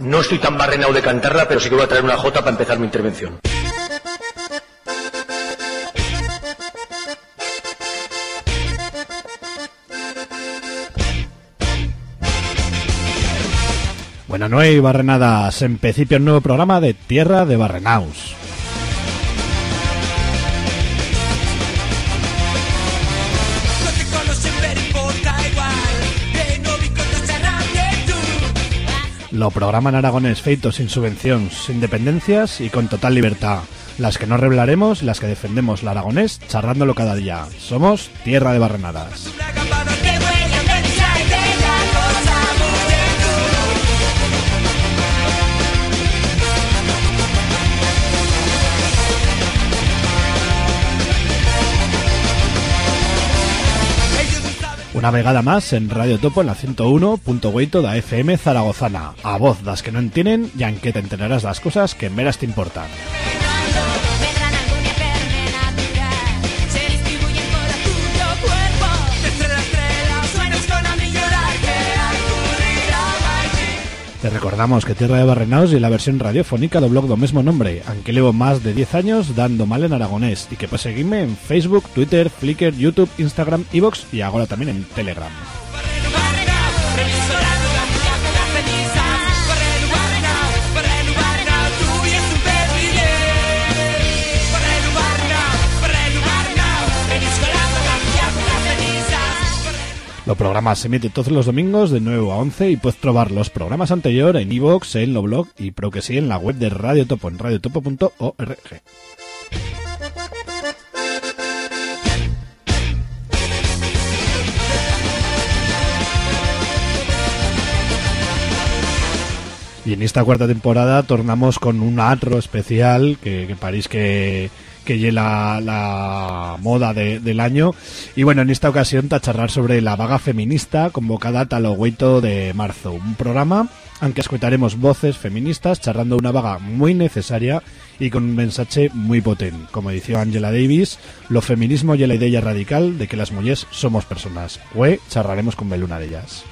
No estoy tan barrenado de cantarla, pero sí que voy a traer una jota para empezar mi intervención. Bueno, no hay barrenadas. En principio, un nuevo programa de Tierra de Barrenaus. Lo programa en aragonés feito sin subvenciones, sin dependencias y con total libertad. Las que no revelaremos, las que defendemos el aragonés, charrándolo cada día. Somos Tierra de Barrenadas. Una vegada más en Radio Topo en la 101.8 da FM Zaragozana. A voz das que no entienden y aunque te enterarás las cosas que en veras te importan. Recordamos que Tierra de Barrenaos y la versión radiofónica do blog do mismo nombre, aunque llevo más de 10 años dando mal en aragonés y que puedes seguirme en Facebook, Twitter, Flickr, YouTube, Instagram, Evox y ahora también en Telegram. Los programas se emiten todos los domingos de 9 a 11 y puedes probar los programas anteriores en iVoox, en lo blog y pro que sí en la web de Radio Topo en radiotopo.org. Y en esta cuarta temporada tornamos con un atro especial que, que parís que que lleva la, moda del año. Y bueno, en esta ocasión tacharrar sobre la vaga feminista convocada tal hueito de marzo. Un programa aunque escucharemos voces feministas charrando una vaga muy necesaria y con un mensaje muy potente. Como decía Angela Davis, lo feminismo y la idea radical de que las mujeres somos personas. Hue charraremos con Beluna de ellas.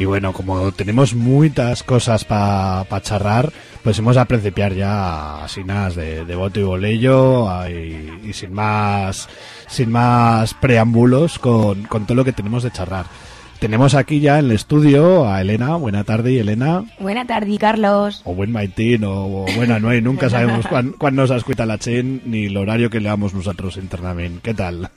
Y bueno, como tenemos muchas cosas para pa charrar, pues hemos a principiar ya así nada de, de bote y bolello y, sin más sin más preámbulos con, con todo lo que tenemos de charrar. Tenemos aquí ya en el estudio a Elena. Buena tarde, Elena. Buena tarde, Carlos. O buen Maitín, o, buena no nunca sabemos cuándo nos escucha la chen ni el horario que le damos nosotros internamente. ¿Qué tal?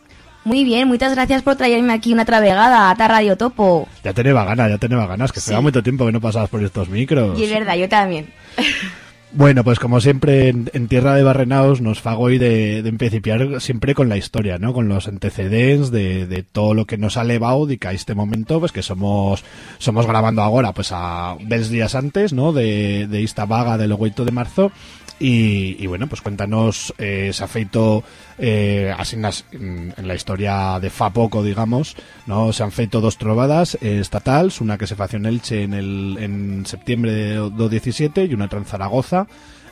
Muy bien, muchas gracias por traerme aquí una travegada a Radio Topo. Ya tenía ganas, ya tenía ganas, que sí. mucho tiempo que no pasabas por estos micros. Y es verdad, yo también. Bueno, pues como siempre en, Tierra de Barrenaos nos fago hoy de, de empecipiar siempre con la historia, ¿no? Con los antecedentes de, de todo lo que nos ha levado de que a este momento, pues que somos somos grabando ahora, pues a dos días antes, ¿no? De, de esta vaga del 8 de marzo y, bueno, pues cuéntanos, eh, se ha feito eh, así en, la historia de fa poco, digamos, no se han feito dos trovadas eh, una que se fació en Elche en, el, en septiembre de 2017 y una en Zaragoza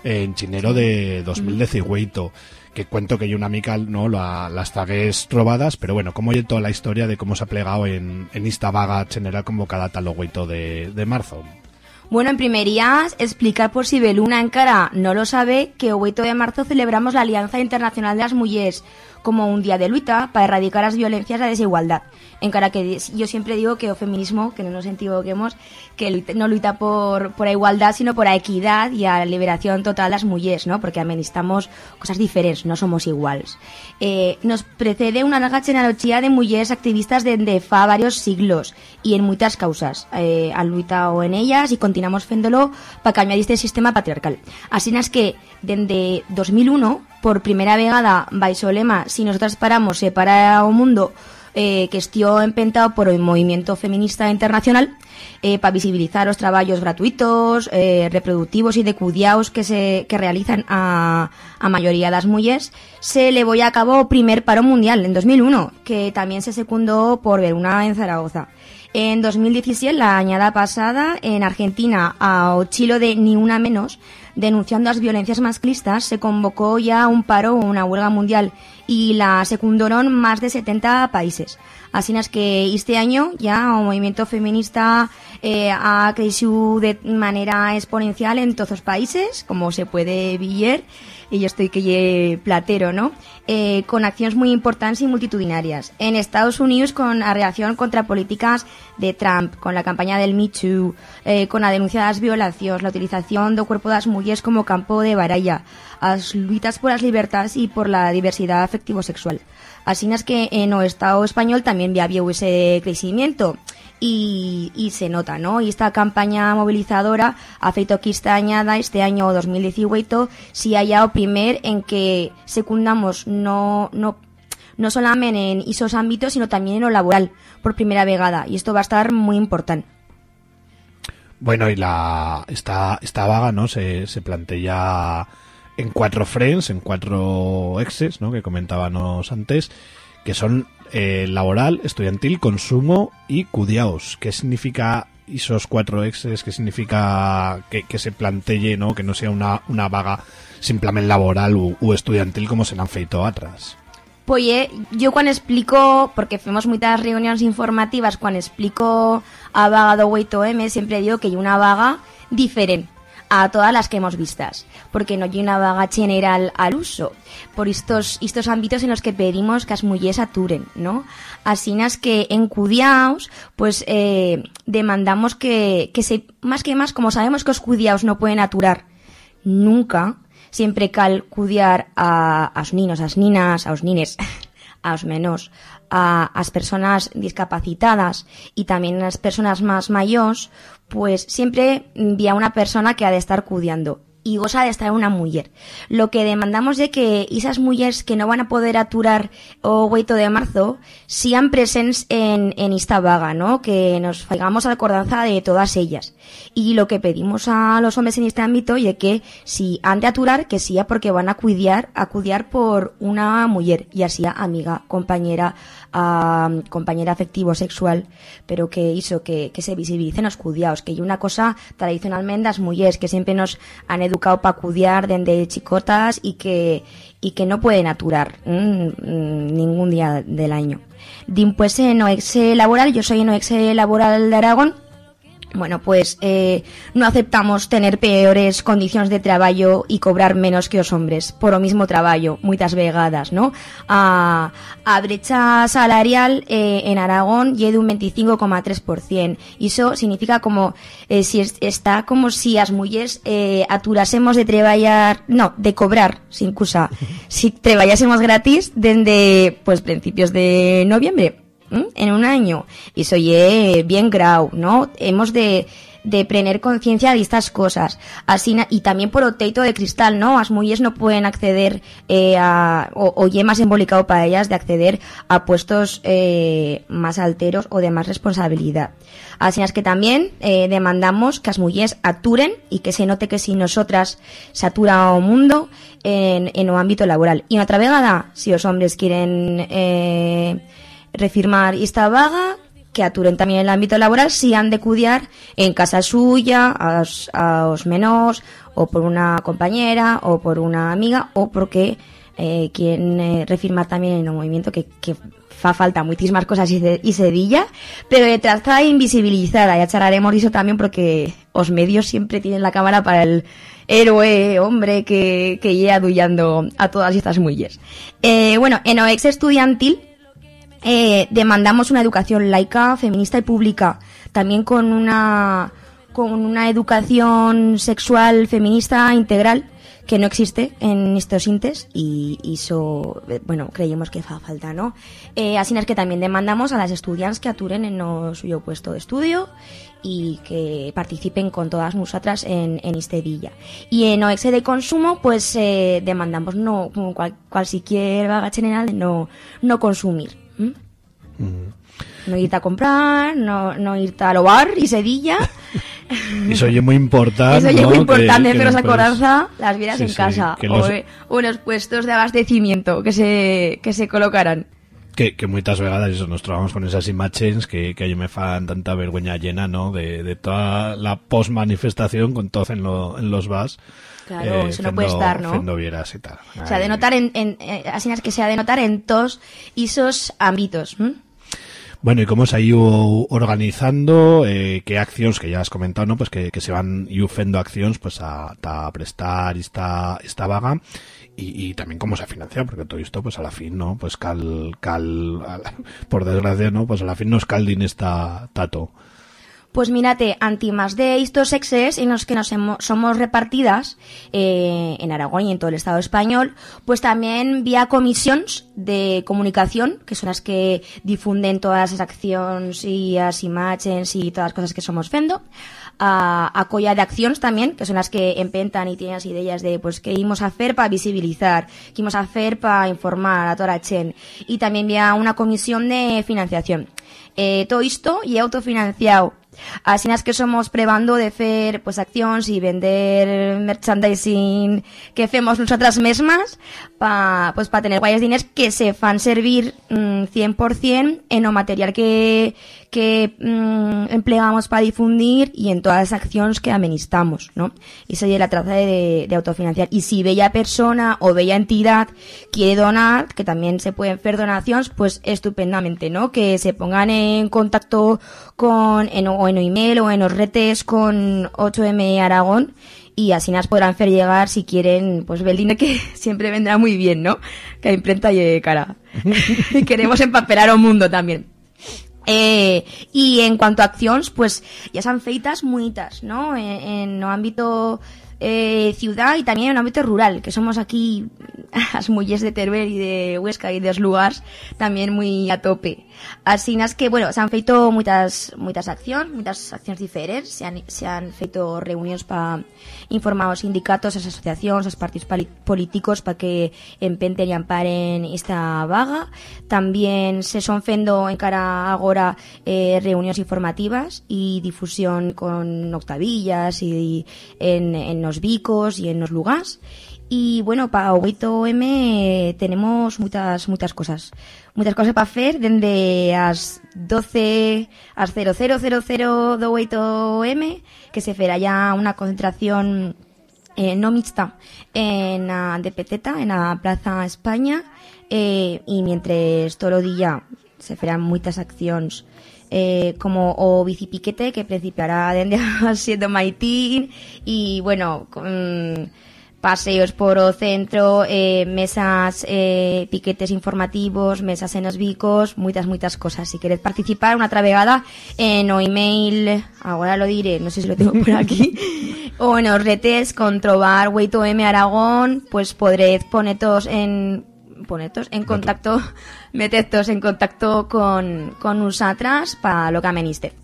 en chinero de 2018 que cuento que hay una mica no las tagues trovadas, pero bueno, como oye toda la historia de cómo se ha plegado en, en esta vaga general convocada tal de, de marzo. Bueno, en primerías, explicar por si Beluna encara no lo sabe que el 8 de marzo celebramos la Alianza Internacional de las Mujeres como un día de lucha para erradicar las violencias y la desigualdad. En cara que yo siempre digo que el feminismo, que no nos equivoquemos, que no lucha por, por igualdad, sino por equidad y la liberación total de las mujeres, ¿no? Porque amenistamos cosas diferentes, no somos iguales. Eh, nos precede una larga genealogía de mujeres activistas desde fa varios siglos y en muchas causas. Eh, han luchado en ellas y continuamos haciéndolo para cambiar este sistema patriarcal. Así es que desde 2001, por primera vegada, baixo lema Si nosotras paramos, se para o mundo, eh, que estió empentado por el movimiento feminista internacional eh, para visibilizar los trabajos gratuitos, eh, reproductivos y de cuidados que se que realizan a, a mayoría de las mujeres, se le voy a cabo primer paro mundial en 2001, que también se secundó por ver una en Zaragoza. En 2017, la añada pasada, en Argentina, a Ochilo de Ni Una Menos, denunciando las violencias masclistas, se convocó ya un paro o una huelga mundial y la secundaron más de 70 países. Así es que este año ya el movimiento feminista eh, ha crecido de manera exponencial en todos los países, como se puede ver, y yo estoy que platero, ¿no? Eh, con acciones muy importantes y multitudinarias. En Estados Unidos con la reacción contra políticas de Trump, con la campaña del Me Too, eh, con la denuncia de las violaciones, la utilización del cuerpo de las mujeres como campo de baralla, las luchas por las libertades y por la diversidad afectivo-sexual. Así es que en el Estado español también había ese crecimiento y, y, se nota, ¿no? Y esta campaña movilizadora ha feito que esta añada, este año 2018, si haya o primer en que secundamos no, no, no solamente en esos ámbitos, sino también en lo laboral, por primera vegada. Y esto va a estar muy importante. Bueno, y la esta, esta vaga, ¿no? Se, se plantea en cuatro friends, en cuatro exes, ¿no? Que comentábamos antes, que son eh, laboral, estudiantil, consumo y cudiaos. ¿Qué significa esos cuatro exes? ¿Qué significa que, se plantee, ¿no? Que no sea una, una vaga simplemente laboral u, estudiantil como se han feito atrás? Pues yo cuando explico, porque fuimos muchas reuniones informativas, cuando explico a vaga do 8M, siempre digo que hay una vaga diferente a todas las que hemos vistas, porque no hay una vaga general al uso, por estos, estos ámbitos en los que pedimos que las mujeres aturen, ¿no? Así es que en cudiaos, pues eh, demandamos que, que se, más que más, como sabemos que los cudiaos no pueden aturar nunca, siempre cal cudiar a, a los niños, a las ninas, a los nines, a los menos, a las personas discapacitadas y también a las personas más mayores, pues siempre vía una persona que ha de estar cuidando y goza de estar una mujer. Lo que demandamos de que esas mujeres que no van a poder aturar o 8 de marzo sean presentes en, en esta vaga, ¿no? Que nos faigamos acordanza de todas ellas. Y lo que pedimos a los hombres en este ámbito es que si han de aturar, que sea porque van a cuidar, a cuidar por una mujer, ya sea amiga, compañera, uh, compañera afectivo sexual, pero que hizo que, que se visibilicen los cuidados, que hay una cosa tradicionalmente las mujeres que siempre nos han educado para cuidar desde chicotas y que, y que no pueden aturar mmm, ningún día del año. Dimpués en OEX laboral, yo soy en OEX laboral de Aragón, bueno, pues eh, no aceptamos tener peores condiciones de trabajo y cobrar menos que los hombres por lo mismo trabajo, muchas vegadas, ¿no? A, a brecha salarial eh, en Aragón llega de un 25,3%. Y eso significa como eh, si es, está como si las mujeres eh, aturásemos de trabajar, no, de cobrar, sin cosa, si trabajásemos gratis desde pues principios de noviembre en un año. Y soy bien grau, ¿no? Hemos de, de tener conciencia de estas cosas. Así, y también por o teito de cristal, ¿no? Las mujeres no pueden acceder eh, a, o, o más embolicado para ellas de acceder a puestos eh, más alteros o de más responsabilidad. Así es que también eh, demandamos que las mujeres aturen y que se note que si nosotras satura o mundo en, en o ámbito laboral. Y otra vegada, si los hombres quieren eh, refirmar esta vaga que aturen también el ámbito laboral si han de cuidar en casa suya, a, a los menores, o por una compañera, o por una amiga, o porque eh, quieren eh, refirmar también en un movimiento que, que fa falta muchísimas cosas y, se, y sedilla, pero de traza invisibilizada, ya charlaremos eso también porque los medios siempre tienen la cámara para el héroe, hombre, que, que lleva adullando a todas estas mujeres. Eh, bueno, en OEX estudiantil, eh, demandamos una educación laica, feminista y pública, también con una con una educación sexual feminista integral que no existe en estos intes y eso, bueno, creemos que fa falta, ¿no? Eh, así es que también demandamos a las estudiantes que aturen en no suyo puesto de estudio y que participen con todas nosotras en, en este día. Y en OEX de consumo, pues eh, demandamos no, como cual, cual siquiera vaga general, no, no consumir. ¿Mm? No irte a comprar, no, no irte al bar y sedilla. Y eso oye muy importante. Eso ¿no? muy importante, que pero coraza las vieras Sí, en sí, casa. que o, los- eh, o los puestos de abastecimiento que se, que se colocaran. que, que muchas vegadas eso, nos trobamos con esas imágenes que, que a me fan tanta vergüenza llena, ¿no? De, de toda la post-manifestación con todo en, lo, en los bars. Claro, eso no puede estar, ¿no? fendo vieras y tal. O sea, de notar en, en, eh, así es que se ha de notar en todos esos ámbitos. ¿m? Bueno, y cómo se ha ido organizando, eh, qué acciones, que ya has comentado, ¿no? Pues que, que se van fendo acciones, pues a, a prestar esta, esta vaga. Y, y también cómo se ha financiado, porque todo esto, pues a la fin, ¿no? Pues cal, cal, al- por desgracia, ¿no? Pues a la fin nos caldin esta tato. Pues mírate, anti más de estos exes en los que nos hemo- somos repartidas eh, en Aragón y en todo el Estado español, pues también vía comisiones de comunicación, que son las que difunden todas las acciones y las y todas las cosas que somos fendo, a, a colla de acciones también, que son las que empentan y tienen las ideas de pues qué íbamos a hacer para visibilizar, qué íbamos a hacer para informar a toda la chen, y también vía una comisión de financiación. Eh, todo esto y autofinanciado. Así es que somos probando de hacer pues acciones y vender merchandising que hacemos nosotras mismas para pues pa tener guayas diners que se fan servir mm, 100% en o material que que mm, empleamos para difundir y en todas las acciones que amenistamos, ¿no? Y sería la traza de, de autofinanciar. Y si bella persona o bella entidad quiere donar, que también se pueden hacer donaciones, pues estupendamente, ¿no? Que se pongan en contacto con, en, o en email o en los retes con 8M Aragón y así nos podrán hacer llegar si quieren, pues el dinero que siempre vendrá muy bien, ¿no? Que a imprenta y cara. y queremos empapelar al mundo también. Eh, y en cuanto a acciones, pues ya son feitas muitas, ¿no? En, en el ámbito eh, ciudad y también en el ámbito rural, que somos aquí las mujeres de Teruel y de Huesca y de los lugares también muy a tope. Así es que, bueno, se han feito muchas, muchas acciones, muchas acciones diferentes, se han, se han feito reuniones para informar a los sindicatos, a las asociaciones, a los partidos políticos para que empenten y amparen esta vaga. También se son fendo en cara agora eh, reuniones informativas y difusión con octavillas y en, en los bicos y en los lugares. Y bueno, para 8M eh, tenemos muchas muchas cosas. Muchas cosas para hacer desde las 12 a 0000 do 8M, que se fará ya una concentración eh, no mixta en la de Peteta, en la Plaza España, eh, y mientras todo el día se farán muchas acciones eh, como o bicipiquete que principiará desde las 7 de maitín y bueno con paseos por o centro, eh, mesas, eh, piquetes informativos, mesas en los bicos, muchas, muchas cosas. Si queréis participar, una travegada en o email, ahora lo diré, no sé si lo tengo por aquí, o en los retes con trobar Weito M Aragón, pues podréis poneros en poneros en contacto, meteros en contacto con, con nosotras para lo que ameniste.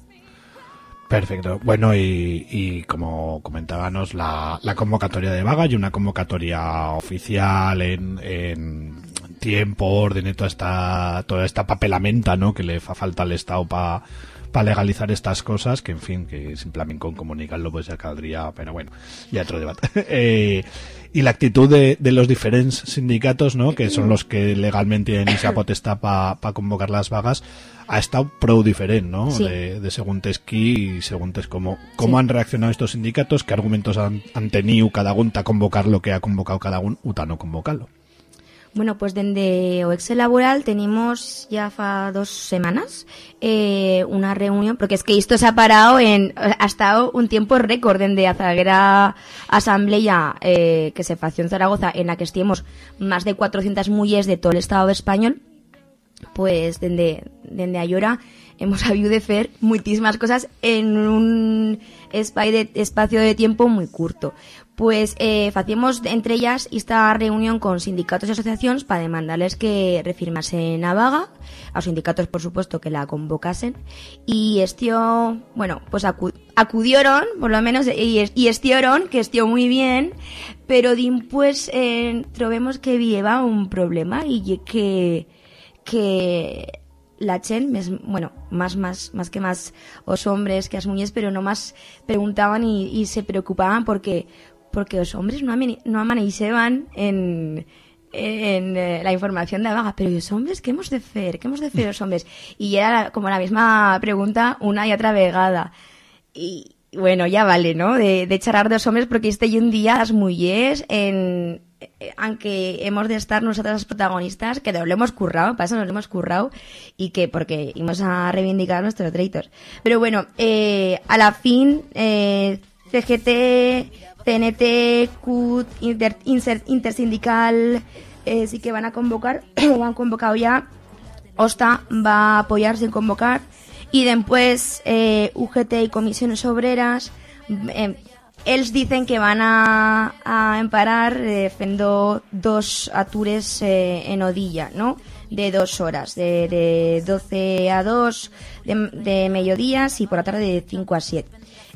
Perfecto. Bueno, y, y como comentábamos, la, convocatoria de vaga y una convocatoria oficial en, en tiempo, orden y toda esta, toda esta papelamenta, ¿no? Que le fa falta al Estado para legalizar estas cosas, que en fin, que simplemente con comunicarlo pues ya caldría, pero bueno, ya otro debate. Eh, y la actitud de, de los diferentes sindicatos, ¿no? Que son los que legalmente tienen esa potestad para convocar las vagas, ha estado pro diferente, ¿no? Sí. De, de según Tesquí y según tes cómo, cómo Sí. han reaccionado estos sindicatos, qué argumentos han, han tenido cada uno a convocar lo que ha convocado cada uno, uta no convocarlo. Bueno, pues desde o Excel Laboral tenemos ya fa dos semanas eh, una reunión, porque es que esto se ha parado en, ha estado un tiempo récord desde a Zaguera Asamblea eh, que se fació en Zaragoza, en la que estuvimos más de 400 mujeres de todo el Estado español, pues desde, desde ayora hemos sabido de hacer muchísimas cosas en un espai de- espacio de tiempo muy corto. Pues eh, hacíamos entre ellas esta reunión con sindicatos y asociaciones para demandarles que refirmasen a vaga, a los sindicatos por supuesto que la convocasen, y estió, bueno, pues acu- acudieron, por lo menos, y, es- y estieron, que estió muy bien, pero pues eh, trovemos que lleva un problema y que que la chen, bueno, más, más, más que más os hombres que as muñes, pero no más preguntaban y se preocupaban porque, porque los hombres no, no amaneixeban en, en eh, la información de la vaga, pero ¿y los hombres qué hemos de hacer? ¿Qué hemos de hacer los hombres? Y era como la misma pregunta una y otra vegada. Y bueno, ya vale, ¿no? De, de charar dos hombres porque este y un día las mujeres en eh, aunque hemos de estar nosotras las protagonistas, que nos lo hemos currado, para eso nos lo hemos currado, y que porque íbamos a reivindicar nuestros derechos. Pero bueno, eh, a la fin, CGT, CNT, CUT, Intersindical, eh, sí que van a convocar, o han convocado ya, OSTA va a apoyar sin convocar y después eh, UGT y comisiones obreras eh, ells dicen que van a, emparar eh, fendo dos atures eh, en Odilla, ¿no? De dos horas, de, de 12 a 2 de, de mediodías y por la tarde de 5 a 7.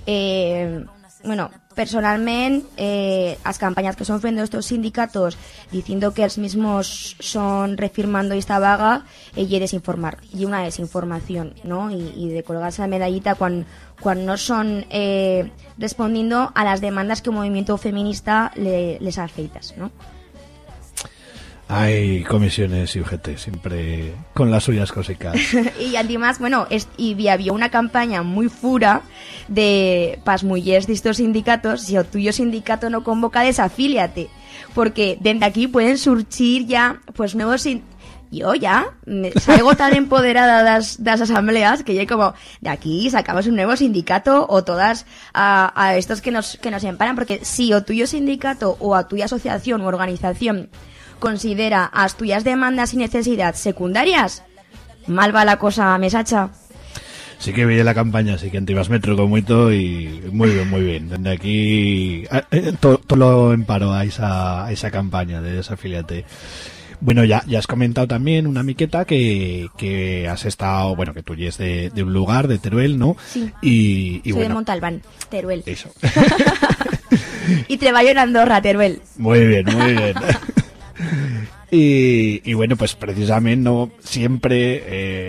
Eh, bueno, personalmente, eh, las campañas que son fendo estos sindicatos diciendo que els mismos son refirmando esta vaga, eh, y desinformar, y una desinformación, ¿no? Y, y de colgarse la medallita cuando, cuando no son eh, respondiendo a las demandas que un movimiento feminista le- les afeitas, ¿no? Hay comisiones y UGT siempre con las suyas cosicas. y además, bueno, es, y había una campaña muy fura de pas de estos sindicatos, si el tuyo sindicato no convoca, desafíliate. Porque desde aquí pueden surgir ya, pues, nuevos yo ya me salgo tan empoderada de las, de las asambleas que ya como de aquí sacamos un nuevo sindicato o todas a, a estos que nos, que nos emparan porque si o tuyo sindicato o a tuya asociación u organización considera as tuyas demandas y necesidades secundarias, mal va la cosa, mesacha. Sí que veía la campaña, sí que antibas metro con mucho y muy bien, muy bien. Desde aquí todo lo emparo a esa, a esa campaña de desafiliate. Bueno, ya, ya has comentado también una miqueta que, que has estado, bueno, que tú ya es de, de un lugar, de Teruel, ¿no? Sí. Y, y Soy de Montalbán, Teruel. eso. y treballo en Andorra, Teruel. Muy bien, muy bien. Y, bueno, pues precisamente no siempre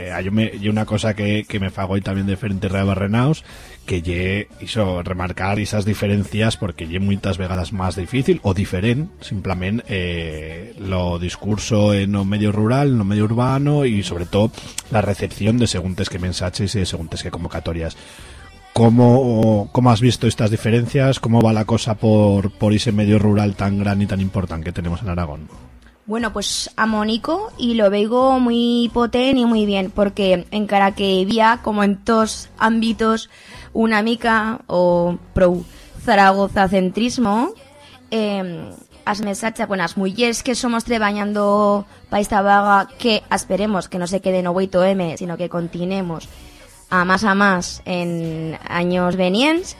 eh, hay, un- hay una cosa que, que me fago y también de frente de Barrenaus que lle hizo remarcar esas diferencias porque lle muchas vegadas más difícil o diferente simplemente eh, lo discurso en lo medio rural, en lo medio urbano y sobre todo la recepción de seguntes que mensajes y de seguntes que convocatorias. ¿Cómo, ¿Cómo has visto estas diferencias? ¿Cómo va la cosa por, por ese medio rural tan gran y tan importante que tenemos en Aragón? Bueno, pues a Mónico y lo veo muy potente y muy bien, porque en cara que había, como en todos ámbitos, una mica o pro Zaragoza centrismo, eh, bueno, as mujeres que somos treballando para esta vaga, que esperemos que no se quede no 8M, sino que continuemos a más a más en años venientes,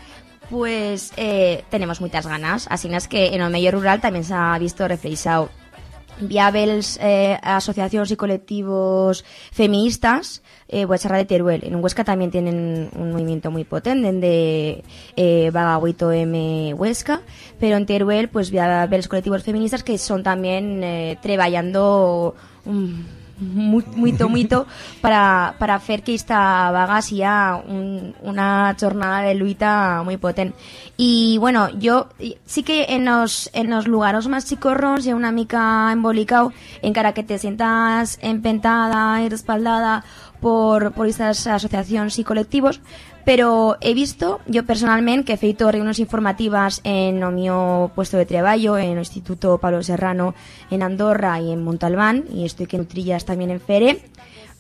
pues eh, tenemos muchas ganas. Así es que en el medio rural también se ha visto reflejado viables eh, asociaciones y colectivos feministas eh, Huesca de Teruel. En Huesca también tienen un movimiento muy potente de eh, 8M Huesca. Pero en Teruel pues viables colectivos feministas que son también eh, muy, muito, muito para, para hacer que esta vaga sea un, una jornada de luita muy potente. Y bueno, yo sí que en los, en los lugares más chicorros y una mica embolicado, en cara que te sientas empentada y respaldada por, por estas asociaciones y colectivos, pero he visto, yo personalmente, que he feito reuniones informativas en o mío puesto de trabajo, en el Instituto Pablo Serrano en Andorra y en Montalbán, y estoy que nutrillas también en Fere,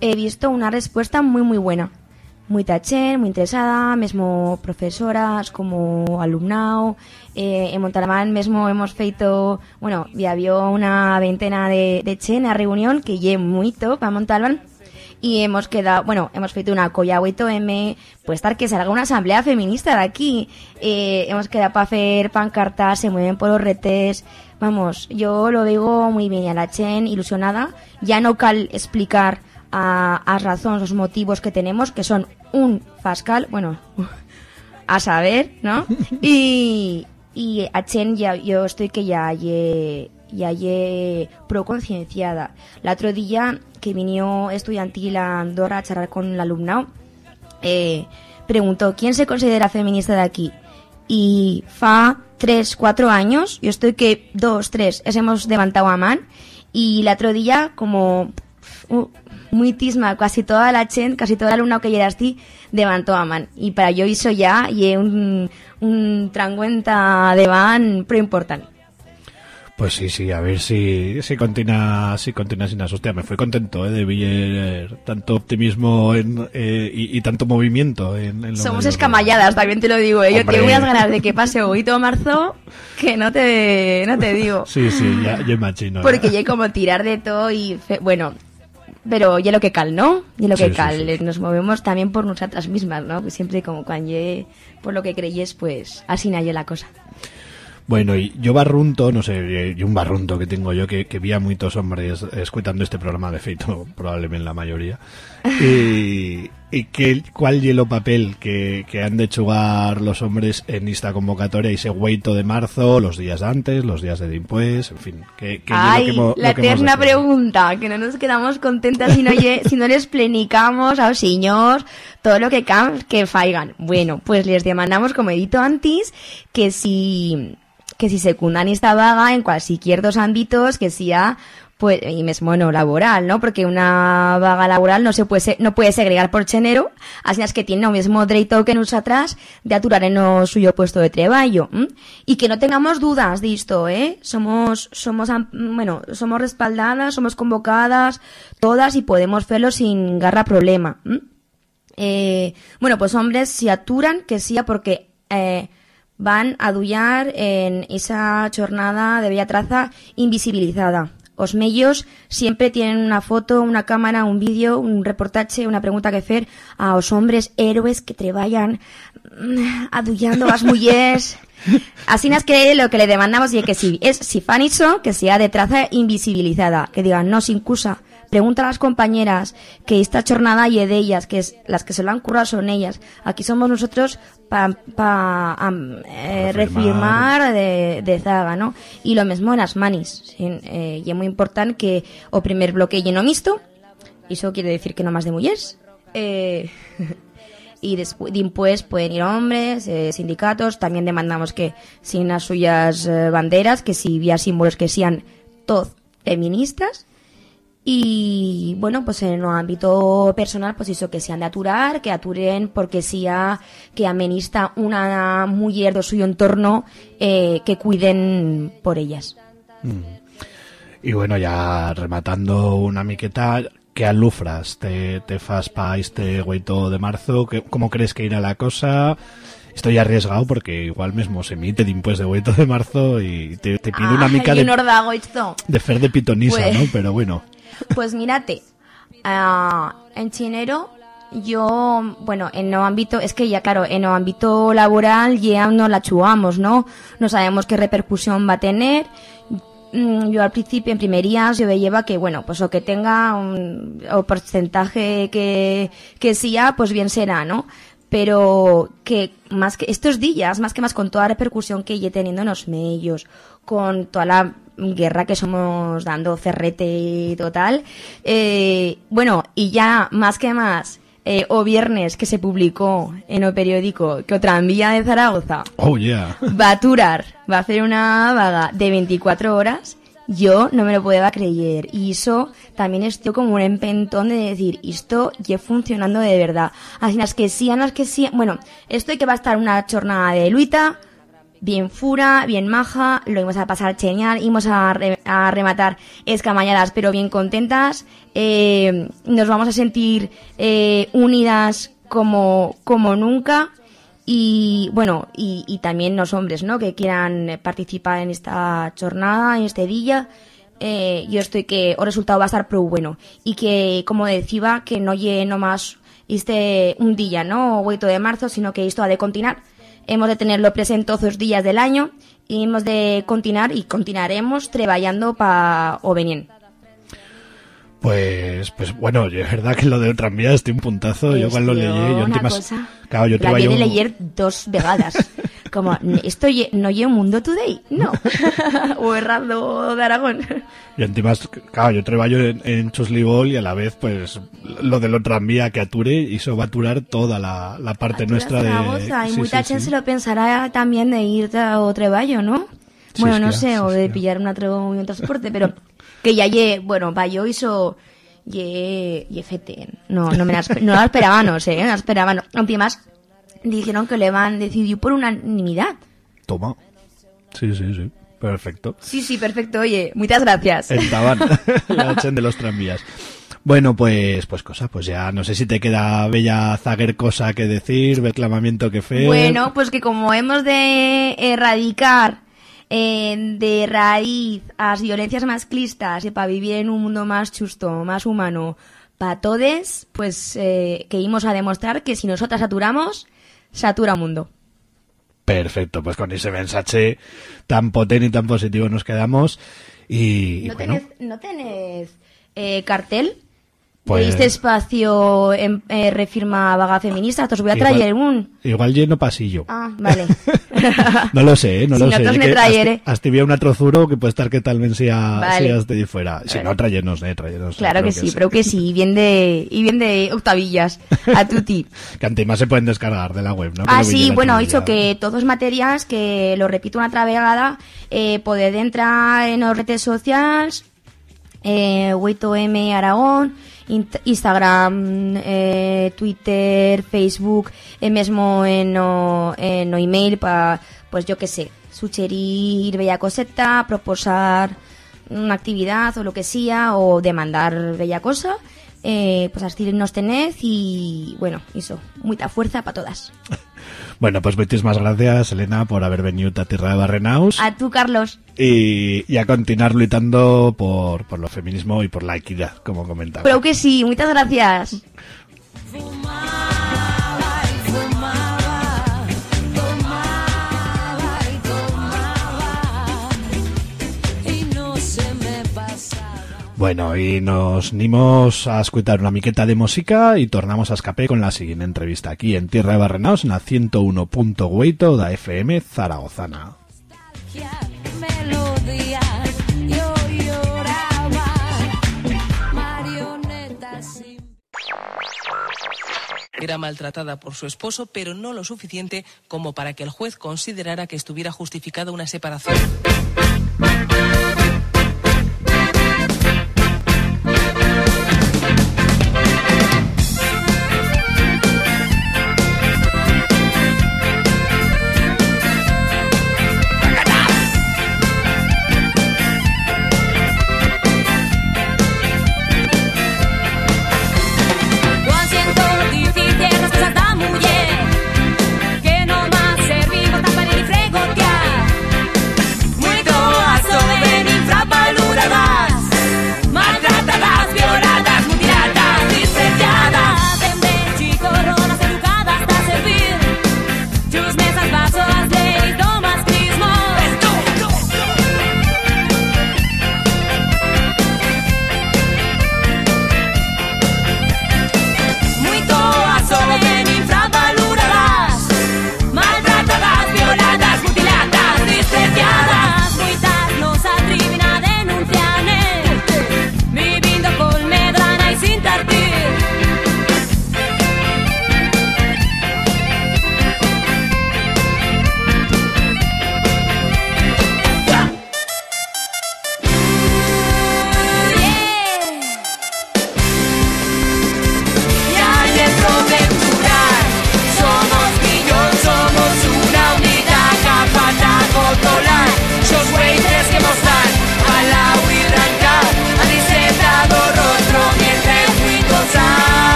he visto una respuesta muy muy buena. Muy tachen, muy interesada, mesmo profesoras como alumnado, eh, en Montalbán mesmo hemos feito, bueno, ya había una veintena de, de chen a reunión que lle mucho para Montalbán, y hemos quedado, bueno, hemos feito una colla 8M, puede estar que salga una asamblea feminista de aquí, eh, hemos quedado para hacer pancartas, se mueven por los retes, vamos, yo lo digo muy bien, y a la Chen, ilusionada, ya no cal explicar a, a razones, los motivos que tenemos, que son un fascal, bueno, a saber, ¿no? Y, y a Chen ya, yo estoy que ya ya ye pro concienciada. L'altre dia que vino estudiantil a Andorra a charlar con el alumnado, eh, preguntó quién se considera feminista de aquí. Y fa tres, cuatro años, yo estoy que dos, tres, es hemos levantado a man y el otro día como uh, muy tisma, casi toda la chen, casi toda la alumna que llegas ti, levantó a man. Y para yo hizo ya y un, un tranguenta de van pero importante. Pues sí, sí, a ver si, si continúa si continúa sin hostia, me fui contento eh, de ver tanto optimismo en, eh, y, y, tanto movimiento en, en Somos escamalladas, también te lo digo. Eh. Yo tengo unas ganas de que pase todo marzo que no te, no te digo. Sí, sí, ya, ya imagino. Porque ya como tirar de todo y... Fe, bueno, pero ya lo que cal, ¿no? Ya lo que Sí, cal. sí. Nos movemos también por nosotras mismas, ¿no? Pues siempre como cuando ye, por lo que creyes, pues así naye la cosa. Bueno, y yo barrunto, no sé, y un barrunto que tengo yo, que, que vi a muchos hombres escuchando este programa de feito, probablemente la mayoría, y, y que, cuál hielo papel que, que han de jugar los hombres en esta convocatoria, ese hueito de marzo, los días antes, los días de después, en fin, que, que Ay, hielo que mo- la lo que eterna pregunta, que no nos quedamos contentas si no, si no les plenicamos a los señores todo lo que cam que faigan. Bueno, pues les demandamos, como he dicho antes, que si, que si secundan esta vaga en cualquier dos ámbitos, que sea pues, y mismo no laboral, ¿no? Porque una vaga laboral no se puede, no puede segregar por género, así es que tiene el mismo derecho que nosotras de aturar en suyo puesto de trabajo. Y que no tengamos dudas de esto, ¿eh? Somos, somos, bueno, somos respaldadas, somos convocadas, todas, y podemos hacerlo sin garra problema. Eh, bueno, pues hombres si aturan que sea porque eh, van a dullar en esa jornada de bella traza invisibilizada. Os medios siempre tienen una foto, una cámara, un vídeo, un reportaje, una pregunta que hacer a os hombres héroes que trabajan mm, adullando a las mujeres. Así es que lo que le demandamos y que si es si fan iso, que sea de traza invisibilizada, que digan no sin cusa. Pregunta a las compañeras que esta jornada y de ellas, que es las que se lo han currado son ellas. Aquí somos nosotros para pa, eh, Refirmar. refirmar de, de zaga, ¿no? Y lo mismo en las manis. ¿sí? Eh, y es muy importante que o primer bloque lleno mixto, y eso quiere decir que no más de mujeres. Eh, y después después pueden ir hombres, eh, sindicatos, también demandamos que sin las suyas eh, banderas, que si había símbolos que sean todos feministas, y bueno, pues en el ámbito personal, pues eso, que se han de aturar, que aturen porque sea que amenista una mujer de su entorno eh, que cuiden por ellas. Y bueno, ya rematando una miqueta, ¿qué alufras te, te fas para este hueito de marzo? ¿Qué- ¿Cómo crees que irá la cosa? Estoy arriesgado porque igual mismo se emite de impuesto de hueito de marzo y te, te pido una Ah, mica de, esto. de fer de pitonisa, Pues- ¿no? Pero bueno. Pues mírate, ah, en chinero yo, bueno, en no ámbito, es que ya claro, en no ámbito laboral ya no la chugamos, ¿no? No sabemos qué repercusión va a tener. Mm, Yo al principio en primerías yo veía que, bueno, pues o que tenga un o porcentaje que, que sea, pues bien será, ¿no? Pero que más que estos días, más que más con toda la repercusión que ya teniendo en los medios, con toda la guerra que somos dando cerrete y total, eh, bueno, y ya más que más, eh, o viernes que se publicó en el periódico que otra vía de Zaragoza Oh, yeah. va a aturar, va a hacer una vaga de 24 horas, yo no me lo podía creer. Y eso también estoy como un empentón de decir, esto ya funcionando de verdad. Así las que sí, las que sí. Bueno, esto que va a estar una jornada de luita, bien fura, bien maja, lo íbamos a pasar genial, íbamos a, re- a rematar escamañadas, pero bien contentas. Eh, nos vamos a sentir eh, unidas como, como nunca. Y bueno y, y también los hombres no que quieran participar en esta jornada en este día. Eh, yo estoy que el resultado va a estar pro bueno. Y que como decía que no llegue nomás este un día no o 8 de marzo sino que esto ha de continuar hemos de tenerlo presente todos los días del año y hemos de continuar y continuaremos trabajando para o venir Pues, pues bueno, yo- es verdad que lo de otra vía estoy un puntazo. yo cuando lo leí, yo antes más-. Claro, yo trabajo- viene leer dos vegadas Como, esto no lleva un mundo today, no. o errando de Aragón. Y encima, claro, yo trabajo en, en Choslibol y a la vez, pues, lo del otro tranvía que ature, y eso va a aturar toda la, la parte nuestra de... Zaragoza, y Sí, mucha sí, gente sí. se lo pensará también de ir a o treballo, ¿no? Sí, bueno, no sé, sí, o de pillar un otro un transporte, pero que ya lle, bueno, pa yo hizo ye, ye fete. No, no me la, no la no sé, no la esperaba, no. Además, dijeron que le van decidió por unanimidad. Toma. Sí, sí, sí. Perfecto. Sí, sí, perfecto, oye, muchas gracias. En Taban, la chen de los tranvías. Bueno, pues, pues cosa, pues ya no sé si te queda bella zaguer cosa que decir, reclamamiento que fe. Bueno, pues que como hemos de erradicar eh, de raíz las violencias masclistas y para vivir en un mundo más justo, más humano, para todos, pues eh, que íbamos a demostrar que si nosotras saturamos, satura mundo. Perfecto, pues con ese mensaje tan potente y tan positivo nos quedamos. Y, y ¿No bueno, tenés, ¿no tenés eh, cartel? Pues- de este espacio en eh, refirma vaga feminista, os voy a Igual- traer un... igual lleno pasillo. Ah, vale. No lo sé, ¿eh? no Si lo no, sé. Es me que trayere. hasta, había una trozuro que puede estar que tal vez sea, Vale. sea de fuera. Si no, trayenos, eh, trayenos. Claro creo que sí, pero que sí, y bien de, y bien de octavillas, a tutti. Que antes se pueden descargar de la web, ¿no? Ah, Que sí, bueno, he dicho que todos materias que, lo repito una vegada, eh, poder entrar en las redes sociales, eh, 8M Aragón, Instagram, eh, Twitter, Facebook, e mesmo en o, en o email para, pues yo qué sé, sugerir bella coseta, proposar una actividad o lo que sea, o demandar bella cosa, eh, pues así nos tened y bueno, eso, mucha fuerza para todas. Bueno, pues muchísimas gracias, Elena, por haber venido a Tierra de Barrenaus. A tú, Carlos. y, y a continuar luchando por, por lo feminismo y por la equidad, como comentaba. Pero que sí, muchas gracias. Bueno, y nos nimos a escuchar una miqueta de música y tornamos a escape con la siguiente entrevista aquí en Tierra de Barrenaos, en la 101.8 da FM Zaragozana. Era maltratada por su esposo, pero no lo suficiente como para que el juez considerara que estuviera justificada una separación.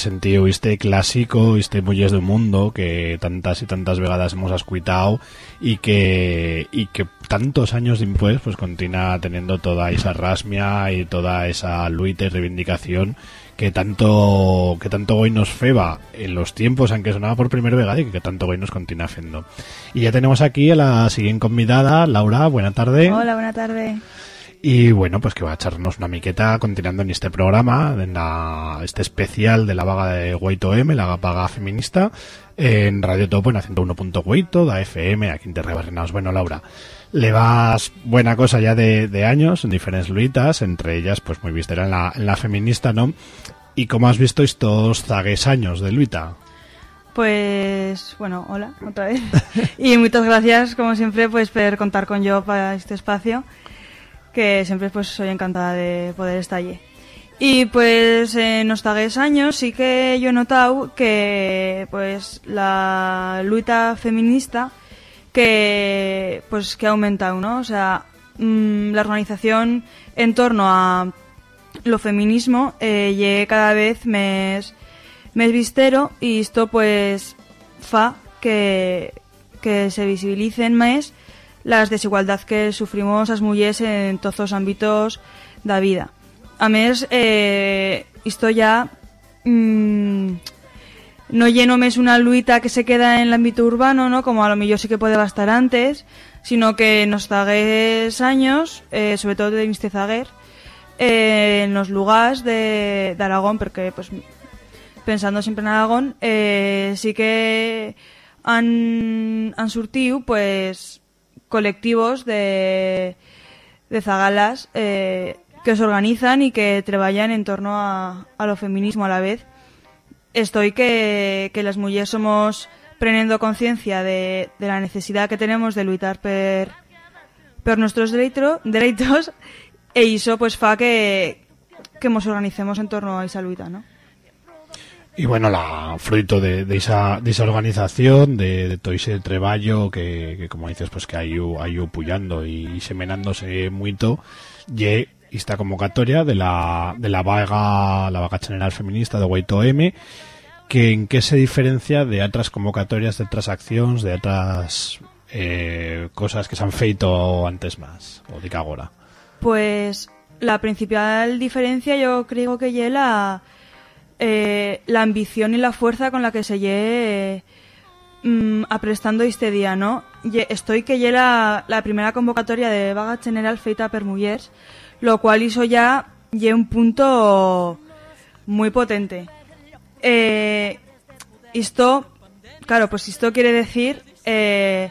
Sentido este clásico, este Muelles del Mundo, que tantas y tantas vegadas hemos escuchado y que, y que tantos años después pues continúa teniendo toda esa rasmia y toda esa lucha y reivindicación que tanto que tanto hoy nos feba en los tiempos en que sonaba por primera vegada y que tanto hoy nos continúa haciendo. Y ya tenemos aquí a la siguiente convidada, Laura, buena tarde. Hola, buena tarde. Y bueno, pues que va a echarnos una miqueta continuando en este programa, en la, este especial de la vaga de Guaito M, la vaga feminista, en Radio Topo, en la 101.8, da FM, aquí en Terra de Barrenaos. Bueno, Laura, le vas buena cosa ya de, de años en diferentes luitas, entre ellas, pues muy vistera la, en la feminista, ¿no? Y como has visto estos zagues años de luita. Pues, bueno, hola, otra vez. y muchas gracias, como siempre, pues por contar con yo para este espacio, que siempre pues soy encantada de poder estar allí. Y pues en los tagues años sí que yo he notado que pues la lucha feminista que pues que ha aumentado, ¿no? O sea, mm, la organización en torno a lo feminismo eh, cada vez mes mes vistero y esto pues fa que, que se visibilicen más las desigualdades que sufrimos as mujeres en todos los ámbitos da vida. A mes, eh, ya mm, no lleno mes una luita que se queda en el ámbito urbano, ¿no? Como a lo mejor sí que puede bastar antes, sino que en los zagues años, eh, sobre todo de este zaguer, eh, en los lugares de, de Aragón, porque pues pensando siempre en Aragón, eh, sí que han, han surtido pues colectivos de, de zagalas eh, que se organizan y que trabajan en torno a, a lo feminismo a la vez. Estoy que, que las mujeres somos prendiendo conciencia de, de la necesidad que tenemos de luchar per, per nuestros derecho, derechos e iso pues fa que, que nos organicemos en torno a esa lucha, ¿no? Y bueno, la fruto de, de esa, de esa organización, de, de todo ese treballo que, que, como dices, pues que ha ido, ha ido puyando y semenándose mucho, y esta convocatoria de la, de la vaga, la vaga general feminista de Guaito M, que en qué se diferencia de otras convocatorias, de otras acciones, de otras eh, cosas que se han feito antes más, o de que ahora. Pues la principal diferencia yo creo que es la, eh, la ambición y la fuerza con la que se lle mm, aprestando este día, ¿no? Estoy que lle la, primera convocatoria de vaga general feita per mullers, lo cual hizo ya lle un punto muy potente. Eh, esto, claro, pues esto quiere decir eh,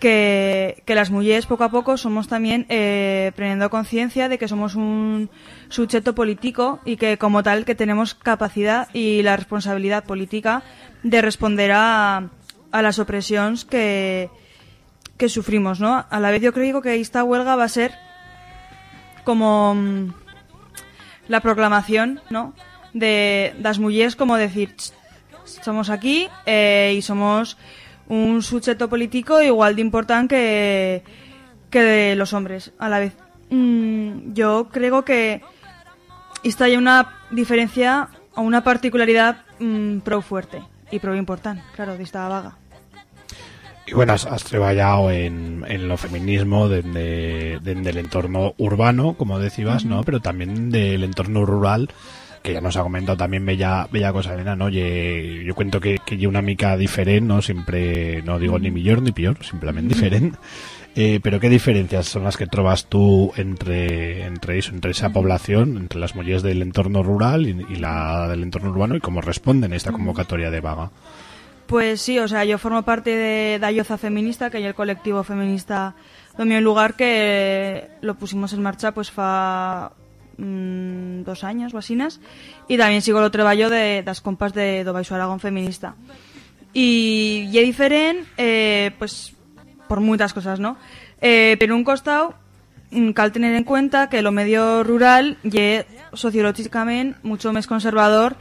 que, las mujeres poco a poco somos también eh, prendiendo conciencia de que somos un sujeto político y que como tal que tenemos capacidad y la responsabilidad política de responder a, las opresiones que, que sufrimos, ¿no? A la vez yo creo que esta huelga va a ser como mm, la proclamación, ¿no? De las mujeres como decir, "Ch, somos aquí eh, y somos un sujeto político igual de importante que, que de los hombres a la vez. Mm, yo creo que esta hay una diferencia o una particularidad mm, pro fuerte y pro importante, claro, de esta vaga. Y bueno, has, has trabajado en, en lo feminismo desde el entorno urbano, como decías, ¿no? Pero también del entorno rural, que ya nos ha comentado también Bella, Bella Cosa Elena, ¿no? Ye- yo cuento que, que una mica diferente, ¿no? Siempre, no digo ni mejor ni peor, simplemente diferente. Eh, pero ¿qué diferencias son las que trovas tú entre, entre eso, entre esa población, entre las mujeres del entorno rural y, y la del entorno urbano y cómo responden a esta convocatoria de vaga? Pues sí, o sea, yo formo parte de Dayoza Feminista, que es el colectivo feminista de un lugar que lo pusimos en marcha pues fa mm, dos años o asinas y también sigo el trabajo de las compas de do Baixo Aragón Feminista. Y y é diferente, eh, pues, por muchas cosas, ¿no? Eh, pero un costado, mm, cal tener en cuenta que lo medio rural y sociológicamente mucho más conservador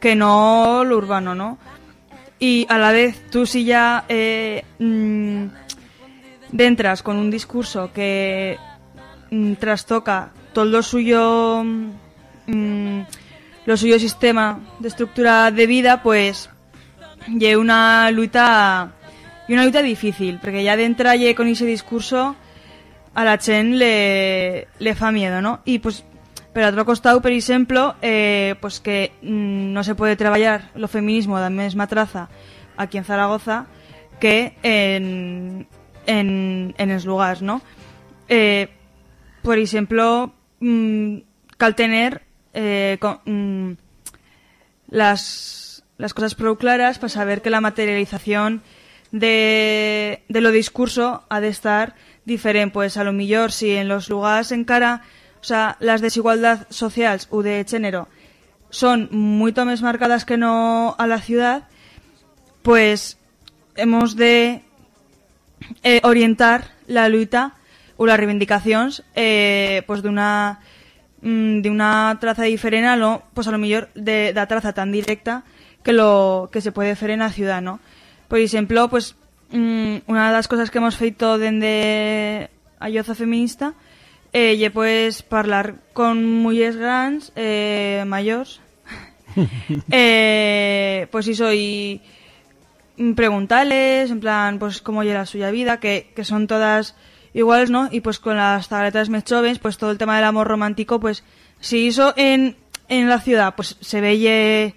que no lo urbano, ¿no? Y a la vez tú si ya eh, mm, entras con un discurso que mm, trastoca todo lo suyo mm, lo suyo sistema de estructura de vida, pues y una lucha y una lucha difícil, porque ya de entrar ye con ese discurso a la Chen le, le fa miedo, ¿no? Y pues, pero a otro costado, por ejemplo, eh, pues que mm, no se puede trabajar lo feminismo de la misma traza aquí en Zaragoza que en, en, en els lugares, ¿no? Eh, por ejemplo, mm, cal tener eh, mm, las, las cosas prou claras para saber que la materialización de, de lo discurso ha de estar diferente. Pues a lo mejor si en los lugares en cara, o sea, las desigualdades sociales o de género son mucho más marcadas que no a la ciudad, pues hemos de eh, orientar la lucha o las reivindicaciones eh, pues de una mm, de una traza diferente a lo, pues a lo mejor de, de traza tan directa que lo que se puede hacer en la ciudad, ¿no? Por ejemplo, pues mm, una de las cosas que hemos feito dende Ayoza Feminista eh, ye pues hablar con mujeres grandes, eh, mayores, eh, pues y mm, preguntarles, en plan, pues cómo llega la suya vida, que, que son todas iguales, ¿no? Y pues con las tabletas más jóvenes, pues todo el tema del amor romántico, pues si eso en, en la ciudad, pues se ve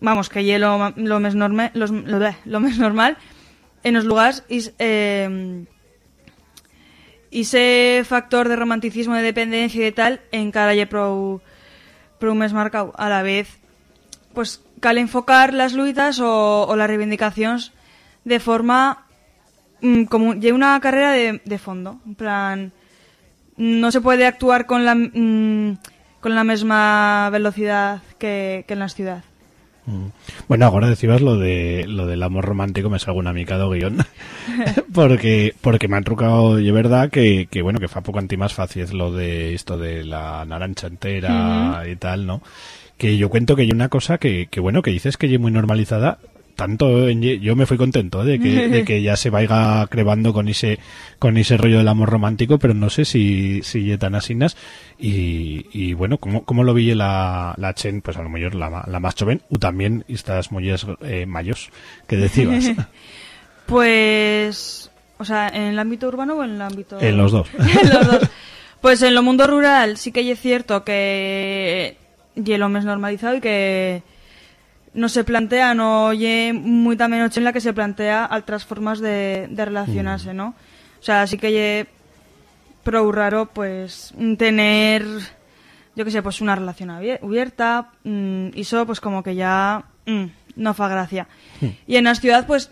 vamos, que ye lo, lo más normal, lo, normal, en los lugares is, eh, ese factor de romanticismo, de dependencia y de tal, encara ye prou, prou més marcado. A la vez, pues cal enfocar las luitas o, las reivindicaciones de forma como lle una carrera de, de fondo. En plan, no se puede actuar con la mm, con la misma velocidad que, que en la ciudad. Mm. Bueno, ahora decías lo de lo del amor romántico, me salgo una mica do guion. porque porque me han trucado, y verdad que, que bueno, que fue poco anti más fácil lo de esto de la naranja entera y tal, ¿no? Que yo cuento que hay una cosa que, que bueno, que dices que es muy normalizada, tanto yo me fui contento de que, de que ya se vaya crevando con ese con ese rollo del amor romántico pero no sé si si tan asinas y, y bueno ¿cómo, cómo lo vi la, la Chen pues a lo mejor la, más joven o también estas mujeres eh, mayos que decías Pues, o sea, ¿en el ámbito urbano o en el ámbito...? En los dos. en los dos. Pues en lo mundo rural sí que es cierto que y lo más normalizado y que no se plantea, no ye muy también noche en la que se plantea otras formas de, de relacionarse, ¿no? O sea, sí que ye pro raro, pues, tener, yo qué sé, pues una relación abier- abierta, mm, y eso, pues como que ya mm, no fa gracia. Y en la ciudad, pues,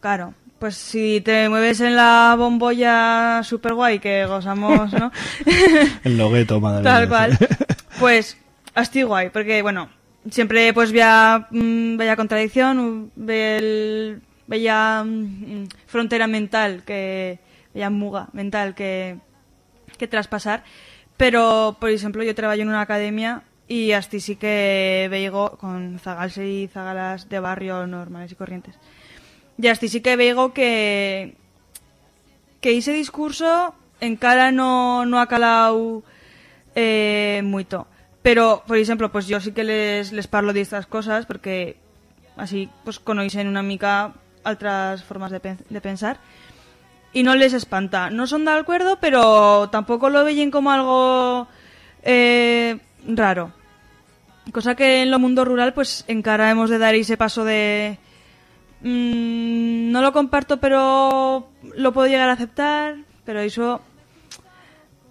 claro, pues si te mueves en la bombolla super guay que gozamos, ¿no? El logueto, madre Tal cual. Pues, estoy guay, porque, bueno, siempre pues veía, mm, contradicción, veía mm, frontera mental, que veía muga mental que, que traspasar. Pero, por ejemplo, yo trabajo en una academia y hasta sí que veigo con zagalse y zagalas de barrio normales y corrientes. Y hasta sí que veigo que que ese discurso encara no, no ha calado eh, mucho. Pero, por ejemplo, pues yo sí que les, les parlo de estas cosas porque así pues conocen una mica otras formas de, de pensar y no les espanta. No son de acuerdo, pero tampoco lo veyen como algo eh, raro. Cosa que en lo mundo rural pues encara hemos de dar ese paso de... mm, no lo comparto, pero lo puedo llegar a aceptar, pero eso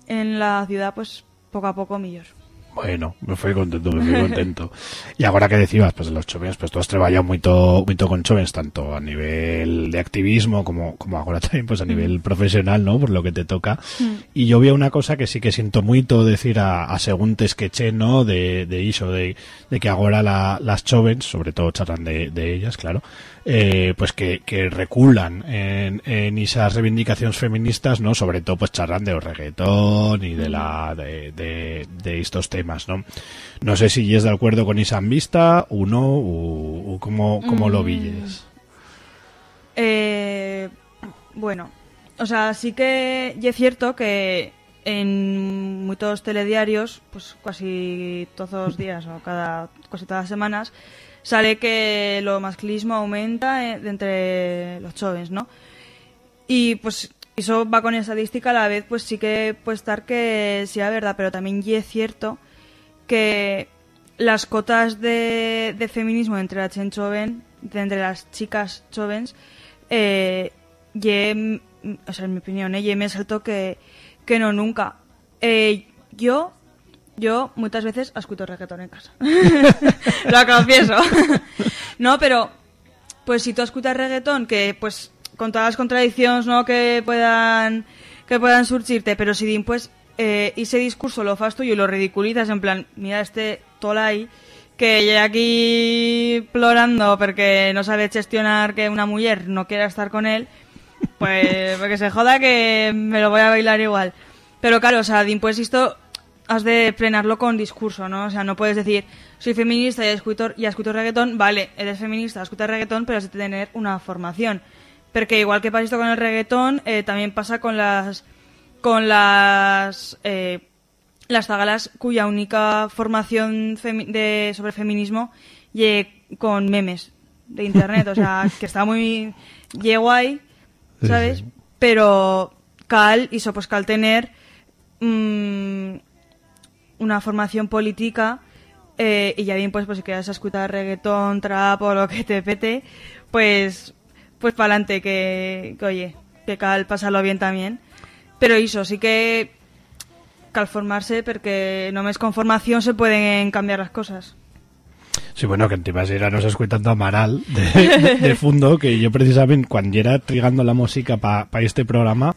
en la ciudad pues poco a poco millos. Bueno, me fui contento, me fui contento. y ahora que decías, pues de los jóvenes, pues tú has trabajado mucho, mucho con jóvenes, tanto a nivel de activismo como, como ahora también, pues a nivel profesional, ¿no? Por lo que te toca. Y yo vi una cosa que sí que siento mucho decir a, a seguntes que che, ¿no? De, de iso, de, de que ahora la, las jóvenes, sobre todo charlan de, de ellas, claro, eh, pues que, que reculan en, en esas reivindicaciones feministas, ¿no? Sobre todo pues charlan de reggaetón y de la de, de, de estos temas, ¿no? No sé si es de acuerdo con esa vista o no, o, o cómo, cómo lo Mm. villes. Eh, bueno, o sea, sí que y es cierto que en muchos telediarios, pues casi todos los días o cada casi todas las semanas, sale que lo masculismo aumenta eh, entre los jóvenes, ¿no? Y pues eso va con estadística a la vez, pues sí que puede estar que sea verdad, pero también y es cierto que las cotas de, de feminismo entre la de entre las chicas jóvenes, eh, o sea, en mi opinión, eh, ye más alto que, que no nunca. Eh, yo, yo muchas veces escucho reggaetón en casa. Lo confieso. no, pero, pues si tú escuchas reggaetón, que pues con todas las contradicciones no que puedan que puedan surgirte, pero si pues eh, ese discurso lo fas tú y lo ridiculizas en plan, mira este tolai que llega aquí plorando porque no sabe gestionar que una mujer no quiera estar con él, pues porque se joda que me lo voy a bailar igual. Pero claro, o sea, din, pues esto has de frenarlo con discurso, ¿no? O sea, no puedes decir, soy feminista y escucho, y escucho reggaetón, vale, eres feminista, escuchas reggaetón, pero has de tener una formación. Porque igual que pasa esto con el reggaetón, eh, también pasa con las con las eh, las zagalas cuya única formación de, sobre feminismo con memes de internet, o sea, que está muy ye guay, ¿sabes? sí. Pero cal hizo pues cal tener mm, una formación política eh, y ya bien pues, pues si quieres escuchar reggaetón, trap o lo que te pete, pues pues para adelante que, que oye, que cal pasarlo bien también. Pero eso, sí que cal formarse porque només con formación se pueden cambiar las cosas. Sí, bueno, que encima era nos escuchando a Amaral de, de, de fondo, que yo precisamente cuando era trigando la música para este programa,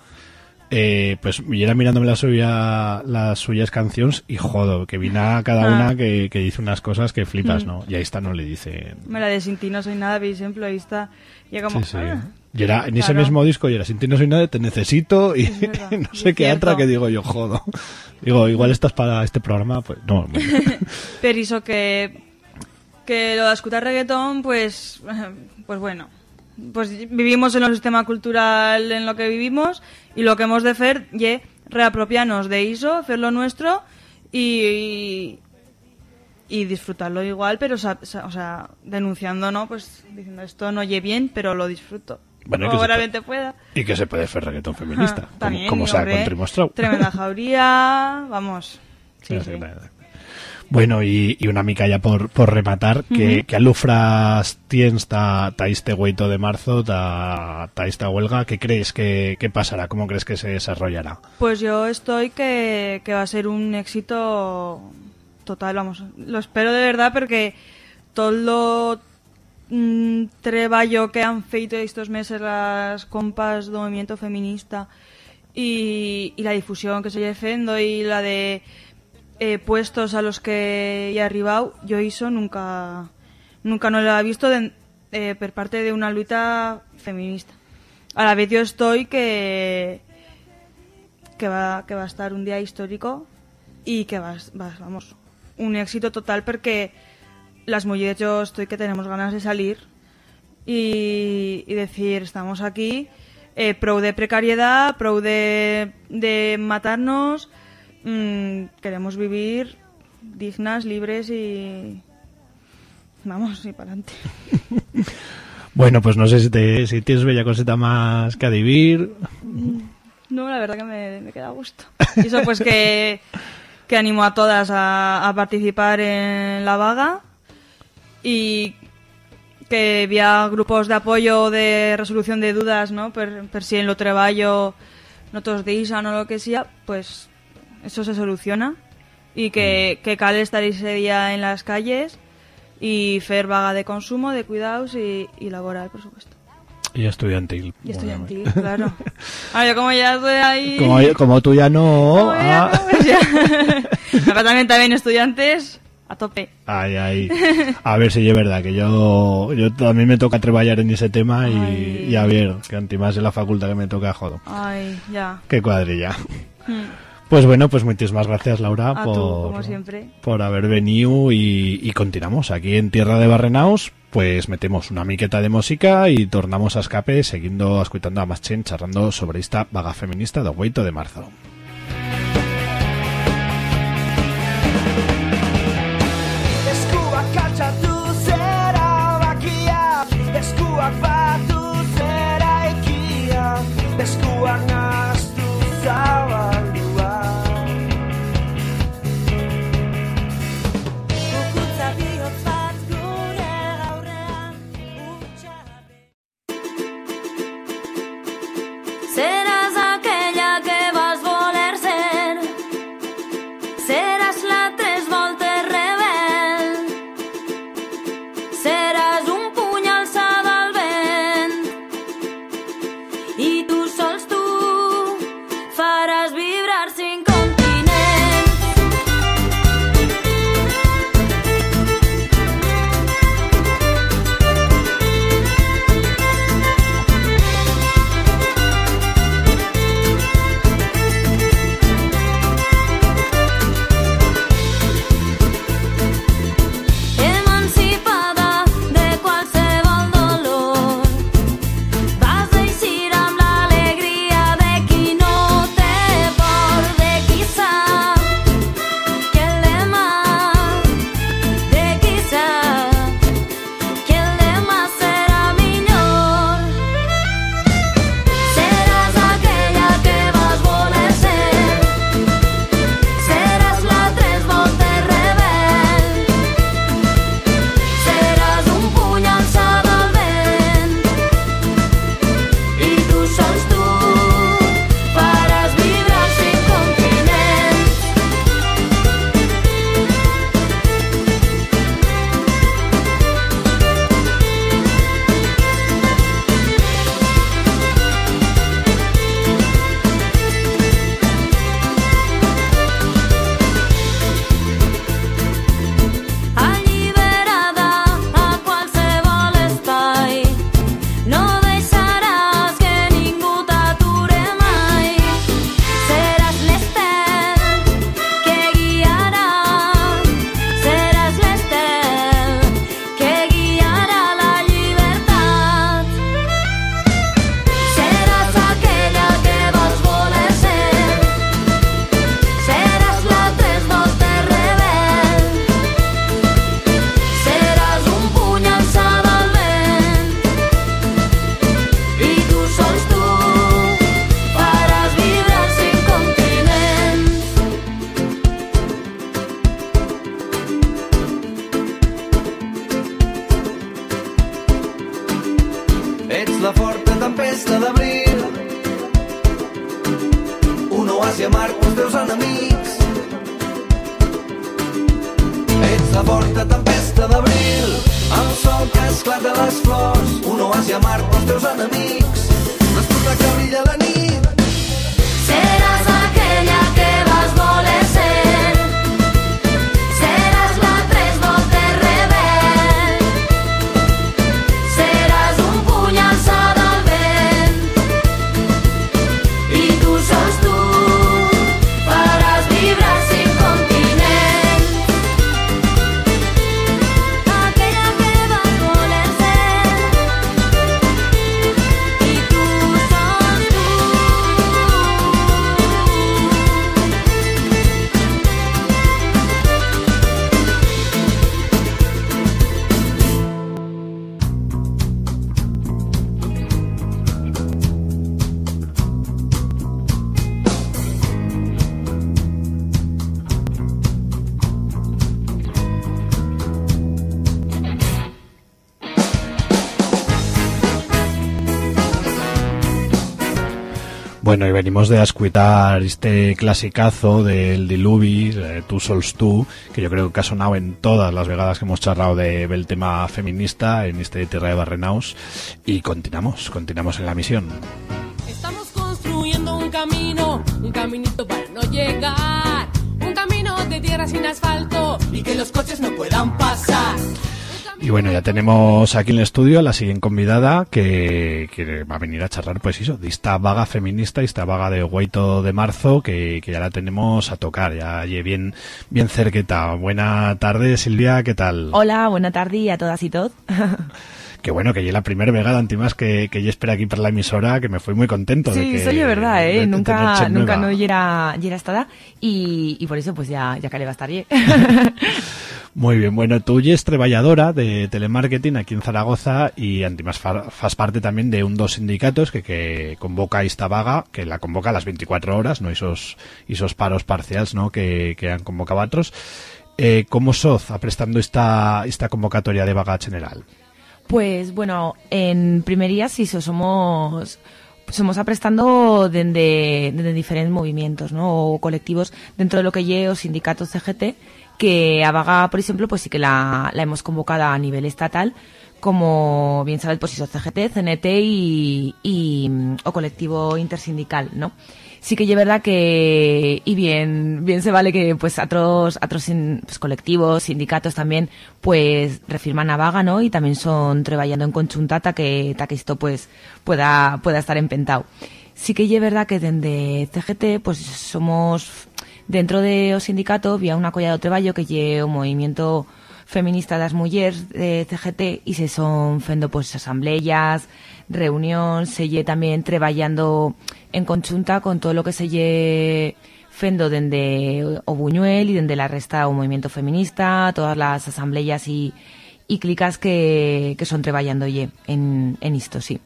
eh, pues yo era mirándome las, suya, las suyas canciones y jodo, que vino a cada Ah. una que, que dice unas cosas que flipas, Mm. ¿no? Y ahí está, no le dice... Me la de Sin ti no soy nada, por ejemplo, ahí está. Y como, Sí, sí. ah, Y era, en ese mismo disco, y era Sin ti no soy nada, te necesito y, no y sé qué otra que digo yo, jodo. Digo, igual estás para este programa, pues no. bueno. Pero eso que, que lo de escuchar reggaetón, pues, pues bueno, pues vivimos en un sistema cultural en lo que vivimos y lo que hemos de hacer es reapropiarnos de eso, hacerlo nuestro y, y disfrutarlo igual, pero o sea, denunciando, ¿no? Pues diciendo esto no oye bien, pero lo disfruto. Bueno, se Seguramente pueda. y que se puede hacer reggaetón feminista, como, también, como se ha. Tremenda jauría, vamos. Sí, Sí, sí. sí, nada, nada. Bueno, y, y una mica ya por, por rematar, que, alufras tienes ta, ta este hueito de marzo, ta, ta esta huelga, ¿qué crees que, que pasará? ¿Cómo crees que se desarrollará? Pues yo estoy que, que va a ser un éxito total, vamos. Lo espero de verdad porque todo lo mm, treballo que han feito estos meses las compas do movimiento feminista y, y la difusión que se lle fendo y la de eh, puestos a los que he arribado, yo iso nunca nunca no lo he visto eh, per parte de una lucha feminista. A la vez yo estoy que que va que va a estar un día histórico y que va, va vamos un éxito total porque las mujeres yo estoy que tenemos ganas de salir y, y decir estamos aquí eh, pro de precariedad pro de, de matarnos mm, queremos vivir dignas libres y vamos y para adelante Bueno, pues no sé si, te, si tienes bella cosita más que adivir. No, la verdad que me, me queda a gusto. Y eso pues que, que animo a todas a, a participar en la vaga y que había grupos de apoyo de resolución de dudas, ¿no? Per, per si en lo treballo no todos disan o lo que sea, pues eso se soluciona y que, que cal estar ese día en las calles y fer vaga de consumo, de cuidados y, y laboral, por supuesto. Y estudiantil. Y estudiantil, claro. Ah, yo como ya estoy ahí... Como, como tú ya no... Ya ah, no, pues ya. Acá también, también estudiantes a tope. Ay, ay. A ver si es verdad que yo, yo también me toca trabajar en ese tema y, y a ver, que antimás en la facultad que me toca, jodo. Ay, ya. Qué cuadrilla. Hmm. Pues bueno, pues muchísimas gracias Laura A tú, por, como siempre. por haber venido y, y continuamos aquí en Tierra de Barrenaos, pues metemos una miqueta de música y tornamos a escape seguindo escuchando a Machen charrando sobre esta vaga feminista de 8 de marzo. Eskuak Bueno, y venimos de escuchar este clasicazo del Diluvis, eh, Tú Sols Tú, que yo creo que ha sonado en todas las vegadas que hemos charlado de- del tema feminista en este Tierra de Barrenaus. Y continuamos, continuamos en la misión. Estamos construyendo un camino, un caminito para no llegar. Un camino de tierra sin asfalto y que los coches no puedan pasar. Y bueno, ya tenemos aquí en el estudio a la siguiente convidada que, que va a venir a charlar, pues eso, de esta vaga feminista, esta vaga de Guaito de marzo, que, que ya la tenemos a tocar, ya bien, bien cerqueta. Buena tarde, Silvia, ¿qué tal? Hola, buena tarde a todas y todos. Que bueno, que lle la primera vegada antimas que, que yo esperé aquí para la emisora, que me fui muy contento de Sí, que... soy de verdad, de- ¿eh? de nunca nunca nueva. no yera, yera estada y, y por eso pues ya, ya que le va a estar bien. Muy bien, bueno, tú ya es treballadora de telemarketing aquí en Zaragoza y antimas fa- fas parte también de un dos sindicatos que, que convoca esta vaga, que la convoca a las 24 horas, no esos, esos paros parciales, ¿no? que, que han convocado otros. Eh, ¿Cómo soz aprestando esta, esta convocatoria de vaga general? Pues bueno, en primerías sí so- somos somos aprestando desde diferentes movimientos, ¿no? O colectivos dentro de lo que lle o sindicato CGT que a vaga, por ejemplo, pues sí que la, hemos convocado a nivel estatal como bien sabes, pues hizo CGT, CNT y, o colectivo intersindical, ¿no? Sí que es verdad que, y bien, bien se vale que pues otros, otros pues, colectivos, sindicatos también, pues refirman a vaga, ¿no? Y también son trabajando en conjunta ta que, ta que esto pues pueda, pueda estar empentado. Sí que es verdad que desde CGT pues somos dentro de o sindicato había una colla de trabajo que lle o movimiento feminista das mujeres de CGT y se son fendo pues asambleas, reunión, se lle también trabajando en conjunta con todo lo que se lle fendo dende o Buñuel y dende la resta o movimiento feminista, todas las asambleas y, y clicas que, que son trabajando lle en, en esto, sí.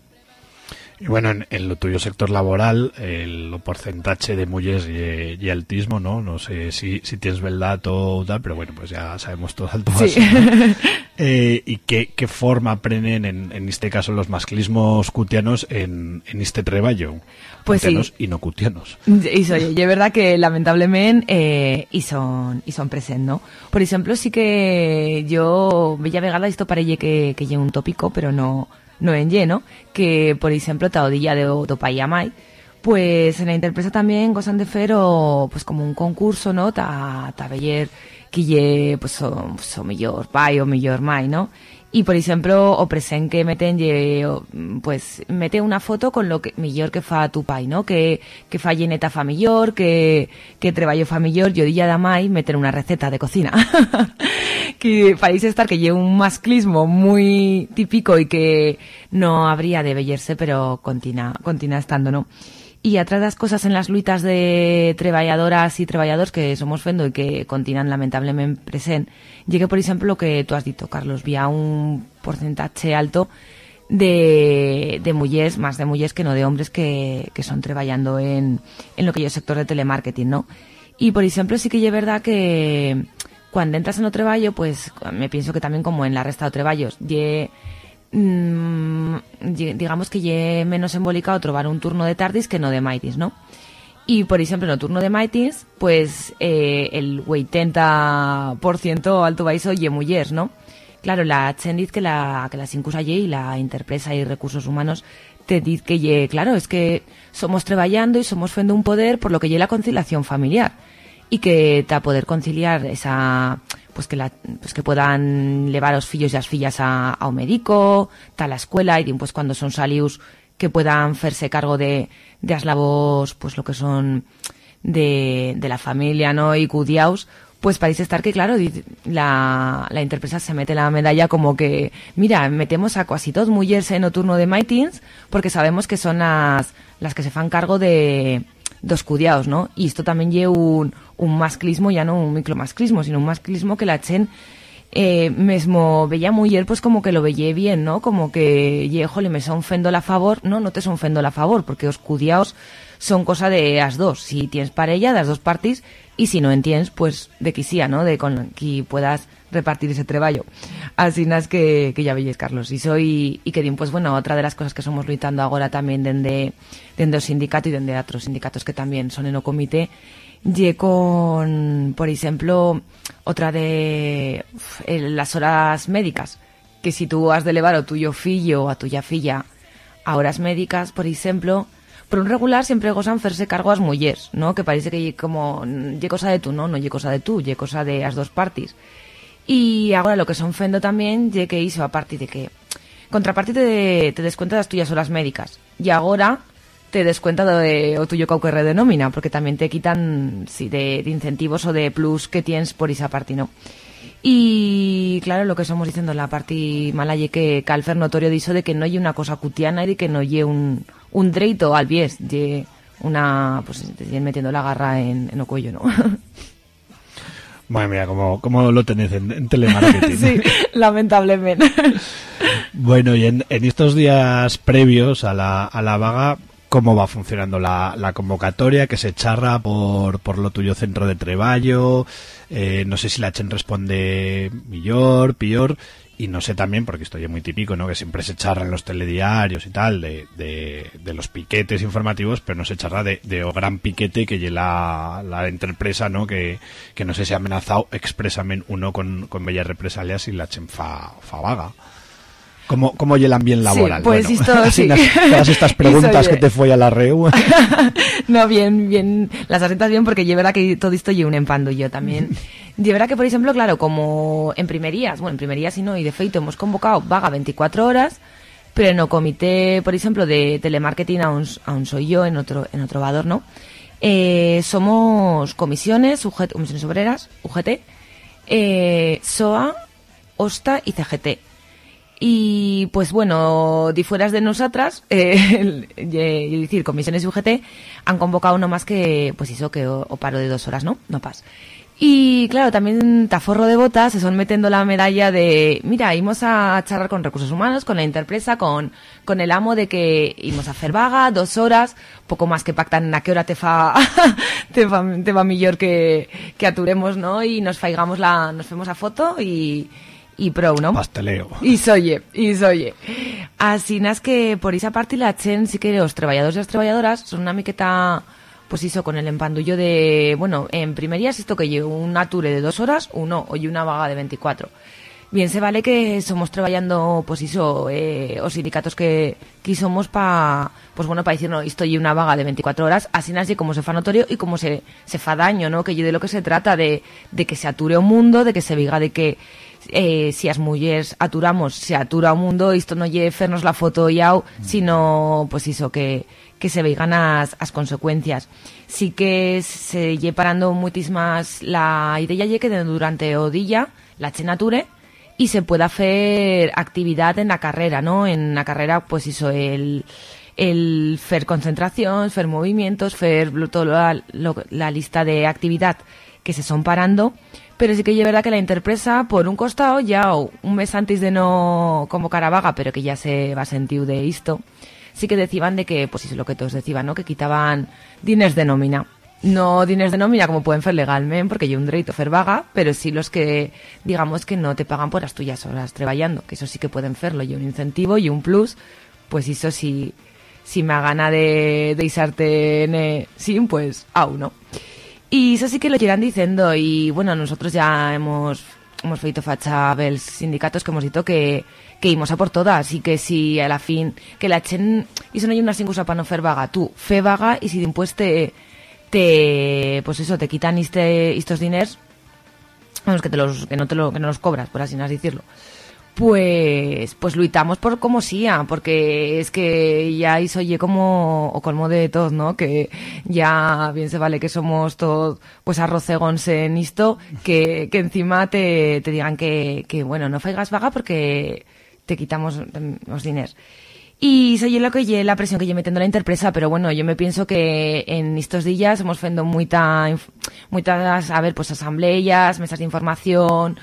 Y bueno, en, en lo tuyo sector laboral, el porcentaje de mujeres y, y altismo, ¿no? No sé si, si tienes verdad o tal, pero bueno, pues ya sabemos todo alto Sí. eh, ¿Y qué, qué forma aprenden, en, en este caso, los masclismos cutianos en, en este treballo? Pues sí. Cutianos y no cutianos. Y soy, y es verdad que lamentablemente eh, y son y son presentes, ¿no? Por ejemplo, sí que yo veía vegada esto parece que que un tópico, pero no no en lleno, que por ejemplo Taodilla de do Payamay, pues en la interpresa también gozan de fer o pues como un concurso, ¿no? Ta ta veller que lle pues o, pues, o millor pai o ¿no? Y por ejemplo, o presen que meten pues mete una foto con lo que millor que fa tu pai, ¿no? Que que fa lleneta fa millor, que que treballo fa millor, yo dilla da mai meter una receta de cocina. que parece estar que lleva un masclismo muy típico y que no habría de bellerse, pero continúa continúa estando, ¿no? Y atrás las cosas en las luitas de treballadoras y treballadores que somos fendo y que continúan lamentablemente present, llegue por ejemplo lo que tú has dicho, Carlos, vía un porcentaje alto de, de mujeres, más de mujeres que no de hombres que, que son trabajando en, en lo que yo sector de telemarketing, ¿no? Y por ejemplo sí que es verdad que cuando entras en otro trabajo, pues me pienso que también como en la resta de trabajos, ye, mm, digamos que ye menos embolicado trobar un turno de tardis que no de maitis, ¿no? Y, por ejemplo, en el turno de maitis, pues eh, el 80% alto baiso ye mujeres, ¿no? claro, la Chen dice que la, que la Sincus allí y la Interpresa y Recursos Humanos te dice que, ye, claro, es que somos trabajando y somos fendo un poder por lo que lleva la conciliación familiar y que ta poder conciliar esa pues que la, pues que puedan llevar los fillos y las fillas a, a un médico, ta a la escuela y pues cuando son salius que puedan hacerse cargo de, de las labos, pues lo que son de, de la familia, ¿no? Y cudiaos, pues parece estar que, claro, la, la interpresa se mete la medalla como que, mira, metemos a casi todos mujeres en o turno de Maitins porque sabemos que son las, las que se fan cargo de dos cudiaos, ¿no? Y esto también lleva un, un masclismo, ya no un micromasclismo, sino un masclismo que la Chen eh, mesmo veía mujer pues como que lo veía bien, ¿no? Como que, ye, jole, me son fendo la favor, no, no te son fendo la favor, porque os cudiaos son cosa de las dos. Si tienes parella, de las dos partes, y si no entiendes, pues de que sea, ¿no? De con que puedas repartir ese treballo. Así nas que, que ya veis, Carlos. Y soy, y que pues bueno, otra de las cosas que somos luitando ahora también dende, dende o sindicato y dende otros sindicatos que también son en o comité, ye con, por ejemplo, otra de uf, las horas médicas, que si tú has de elevar o tuyo fillo o a tuya filla a horas médicas, por ejemplo, por un regular siempre gozan hacerse cargo a las mujeres, ¿no? Que parece que como, ye cosa de tú, no, no ye cosa de tú, ye cosa de las dos partes. Y ahora lo que son fendo también, ye que hizo aparte de que contraparte te, te descuenta las tuyas horas médicas. Y ahora te descuenta de o tuyo cauque de nómina, porque también te quitan sí, de, de incentivos o de plus que tienes por esa parte, ¿no? Y claro, lo que estamos diciendo, la parte mala ye que calfer notorio diso de que no hay una cosa cutiana y de que no hay un, un dreito al bies, ye una, pues, metiendo la garra en, en o cuello, ¿no? Bueno, mira, como, como lo tenés en, en telemarketing. sí, lamentablemente. Bueno, y en, en estos días previos a la, a la vaga, ¿cómo va funcionando la, la convocatoria? Que se charra por, por lo tuyo centro de treballo. Eh, no sé si la Chen responde mejor, peor. Y no sé también, porque esto ya es muy típico, ¿no? Que siempre se charra en los telediarios y tal, de, de, de los piquetes informativos, pero no se charra de, de o gran piquete que la, la empresa, ¿no? Que, que no sé si ha amenazado expresamente uno con, con bellas represalias y la Chen fa, vaga. ¿Cómo, cómo ambiente laboral? Sí, pues Bueno, esto así sí. nas- todas estas preguntas que te fue a la reu. No, bien, bien, las aceptas bien porque yo verdad que todo esto lleva un empando yo también. Yo verdad que, por ejemplo, claro, como en primerías, bueno, en primerías y no, y de feito hemos convocado vaga 24 horas, pero en el comité, por ejemplo, de telemarketing aún, aún soy yo, en otro, en otro vador, ¿no? Eh, somos comisiones, UGT, comisiones obreras, UGT, eh, SOA, OSTA y CGT. Y pues bueno, di fueras de nosotras, eh, y decir, comisiones y UGT han convocado no más que, pues eso, que o, o paro de dos horas, ¿no? No pas. Y claro, también taforro de botas se son metiendo la medalla de, mira, íbamos a charlar con recursos humanos, con la interpresa, con, con el amo de que íbamos a hacer vaga, dos horas, poco más que pactan a qué hora te fa, te fa, te va mejor que, que aturemos, ¿no? Y nos faigamos la, nos fuimos a foto y, y pro, ¿no? Pasteleo. Y soye, y soye. Así nas que por esa parte la Chen sí que los trabajadores y las trabajadoras son una miqueta pues hizo con el empandullo de, bueno, en primerías esto que llevo un ature de dos horas, uno, y una vaga de 24. Bien, se vale que somos trabajando, pues hizo, eh, os sindicatos que, que somos pa, pues bueno, para decir, no, esto y una vaga de 24 horas, así así como se fa notorio y como se, se fa daño, ¿no? Que yo de lo que se trata, de, de que se ature o mundo, de que se diga de que, eh, si as mujeres aturamos, se atura o mundo, esto no lle fernos la foto yao, sino, pues iso, que, que se veigan as, as consecuencias. Sí que se lle parando muchísimas la idea lle que durante o día la chenature y se pueda hacer actividad en la carrera, ¿no? En la carrera, pues eso, el, el fer concentración, fer movimientos, fer todo la, la lista de actividad que se son parando, pero sí que es verdad que la interpresa, por un costado, ya un mes antes de no convocar a vaga, pero que ya se va a sentir de esto, sí que decían de que, pues es lo que todos decían, ¿no? Que quitaban diners de nómina. No diners de nómina como pueden hacer legalmente, porque hay un derecho a hacer vaga, pero sí los que, digamos, que no te pagan por las tuyas horas trabajando, que eso sí que pueden hacerlo, y un incentivo y un plus, pues eso sí, si me gana de, de isarte en, eh, sí, pues, au, ¿no? Y eso sí que lo irán diciendo y bueno, nosotros ya hemos hemos feito facha bels sindicatos que hemos dicho que que íbamos a por todas y que si a la fin que la chen eso no hay una excusa para no fer vaga. Tú fe vaga y si después te te pues eso te quitan este estos diners vamos que te los que no te lo que no los cobras por así decirlo. Pues pues luitamos por como sea porque es que ya hizo oye como o colmo de todo no que ya bien se vale que somos todos pues arrocegons en esto que, que encima te, te digan que, que bueno no faigas vaga porque te quitamos mm, los diners y soy lo que lle la presión que lle metiendo la interpresa, pero bueno, yo me pienso que en estos días hemos fendo muita, muitas, a ver, pues asambleas, mesas de información,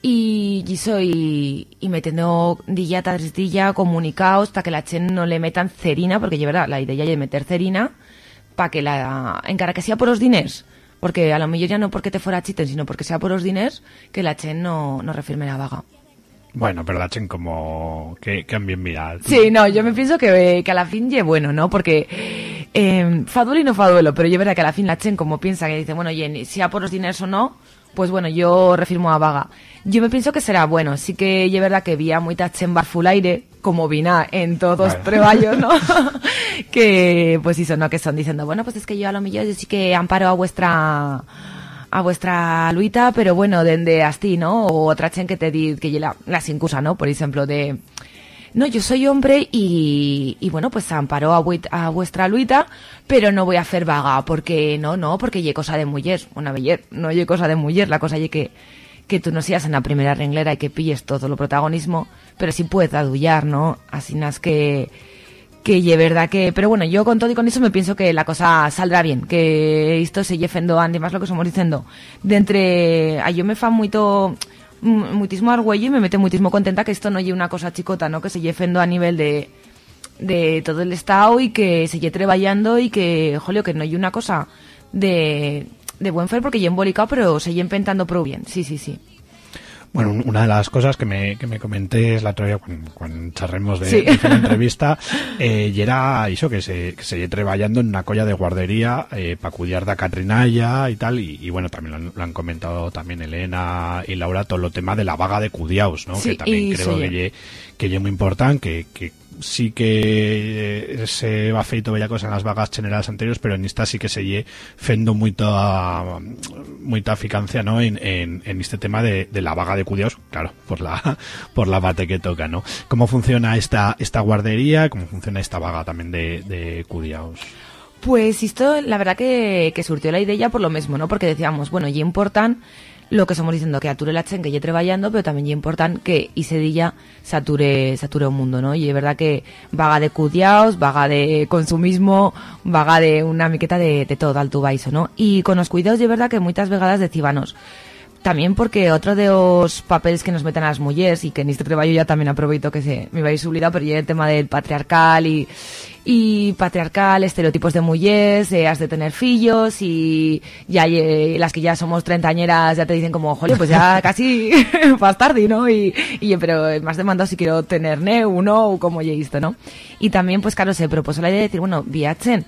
y, y soy, y metiendo día tras día comunicados para que la chen no le metan cerina, porque de verdad, la idea es meter cerina, para que la, encara que sea por los diners, porque a lo mejor ya no porque te fuera chiten, sino porque sea por los diners, que la chen no, no refirme la vaga. Bueno, pero la chen como que, que han bien mirado. Sí, no, yo me pienso que, que a la fin ye bueno, ¿no? Porque eh, fa duelo y no fa duelo, pero yo verdad que a la fin la Chen como piensa que dice, bueno, Jenny, sea por los dineros o no, pues bueno, yo refirmo a vaga. Yo me pienso que será bueno, sí que es verdad que vía mucha Chen barfulaire, como vina en todos Vale. los treballos, ¿no? que, pues eso, ¿no? Que son diciendo, bueno, pues es que yo a lo mejor yo sí que amparo a vuestra a vuestra luita, pero bueno, dende así, ¿no? O otra chen que te di, que lle la, la sincusa, ¿no? Por ejemplo, de, no, yo soy hombre y, y bueno, pues amparó a, a vuestra luita, pero no voy a hacer vaga, porque no, no, porque ye cosa de mujer, una beller, no ye cosa de mujer, la cosa ye que, que tú no seas en la primera renglera y que pilles todo lo protagonismo, pero sí puedes adullar, ¿no? Así nas que, que ye verdad que, pero bueno, yo con todo y con eso me pienso que la cosa saldrá bien, que esto se llefendo Andy más lo que somos diciendo, de entre, a yo me fa mucho, mm, muitísimo argüello y me mete muitísimo contenta que esto no lleve una cosa chicota, ¿no? Que se llefendo a nivel de, de todo el estado y que se lle treballando y que, jolio, que no hay una cosa de, de buen fer porque lle embolicado, pero se lle empentando pro bien, sí, sí, sí. Bueno, un- una de las cosas que me, que me comenté es la otra cuando, cuando charremos de, Sí. de fer la entrevista eh, y era eso que se, que se lle trabajando en una colla de guardería eh, para cuidar de Catrinaya y tal y, y bueno también lo han, lo han comentado también Elena y Laura todo lo tema de la vaga de cudiaos ¿no? Sí, que también creo sí. que lle, que lle muy importante que, que sí que eh, se va feito bella cosa en las vagas generales anteriores pero en esta sí que se lle fendo muita muita eficacia ¿no? en, en, este tema de, de la vaga de cudiaos claro por la por la bate que toca ¿no? cómo funciona esta esta guardería cómo funciona esta vaga también de, de cudiaos Pues esto, la verdad que, que surtió la idea por lo mismo, ¿no? Porque decíamos, bueno, y importan lo que somos diciendo, que ature la chen que lle trabajando, pero también y importan que ese día sature, sature un mundo, ¿no? Y es verdad que vaga de cudiaos, vaga de consumismo, vaga de una miqueta de, de todo alto baiso, ¿no? Y con los cuidados, es verdad que muchas vegadas decíbanos, también porque otro de los papeles que nos meten a las mujeres y que en este trabajo ya también aprovecho que se me vais a olvidar, pero ya el tema del patriarcal y, y patriarcal, estereotipos de mujeres, eh, has de tener fillos y ya eh, las que ya somos treintañeras ya te dicen como, joder, pues ya casi vas tarde, ¿no? Y, y pero más demandado si quiero tener ne uno o como ya esto, ¿no? Y también, pues claro, se propuso la idea de decir, bueno, viachen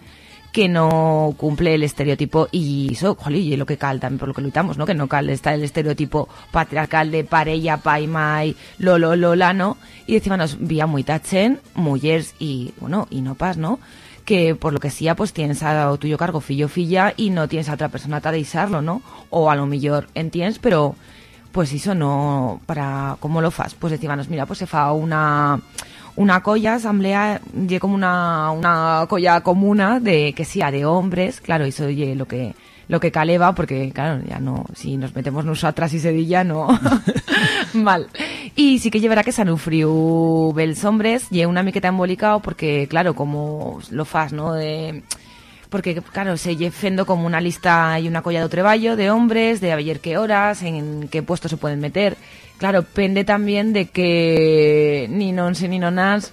que no cumple el estereotipo y eso, jolí, lo que cal también por lo que luchamos, ¿no? Que no cal está el estereotipo patriarcal de parella, pai, mai, lolo, lola. Y decíamos, vía muy tachen, mujeres y, bueno, y no pas, ¿no? Que por lo que sea, pues tienes a tuyo cargo fillo filla y no tienes a otra persona a deisarlo, ¿no? O a lo mejor entiendes, pero pues eso no, para, ¿cómo lo fas? Pues decíamos, mira, pues se fa una, una colla, asamblea, ye como una, una colla comuna de, que sea de hombres, claro, eso ye lo que, lo que caleva, porque claro, ya no, si nos metemos nosotras y sedilla, no, mal. Y sí que llevará que sanufriu bels hombres, ye una miqueta embolicado, porque claro, como lo fas, ¿no? De, porque claro, se lle fendo como una lista y una colla de treballo de hombres, de a qué horas, en qué puestos se pueden meter. Claro, pende también de que ni non se ni nonas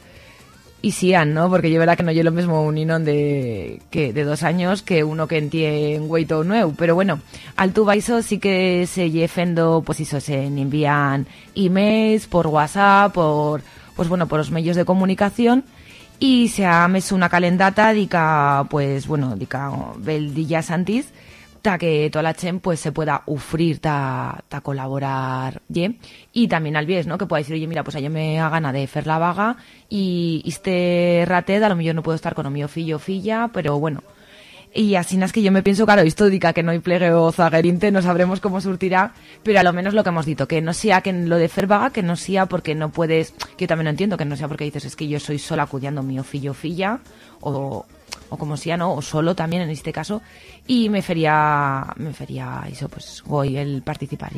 y ¿no? Porque yo verdad que no yo lo mismo un ninón de que de dos años que uno que entiende un hueito nuevo, pero bueno, al tu baiso sí que se lle fendo, pues eso, se envían emails por WhatsApp, por pues bueno, por los medios de comunicación y se ha mes una calendata dica pues bueno dica bel días antes ta que toda la chen pues se pueda ufrir ta, colaborar ye. y también al vies, ¿no? que pueda decir oye mira pues yo me ha gana de fer la vaga y este rated a lo mejor no puedo estar con mío fillo o filla pero bueno y así es que yo me pienso, claro, esto dica que no hay plegue o zaguerinte, no sabremos cómo surtirá, pero a lo menos lo que hemos dicho, que no sea que lo de fer vaga, que no sea porque no puedes, que yo también lo entiendo, que no sea porque dices es que yo soy sola acudiendo mío fillo filla, o, o como sea, ¿no? O solo también en este caso, y me fería, me fería eso, pues, hoy el participar.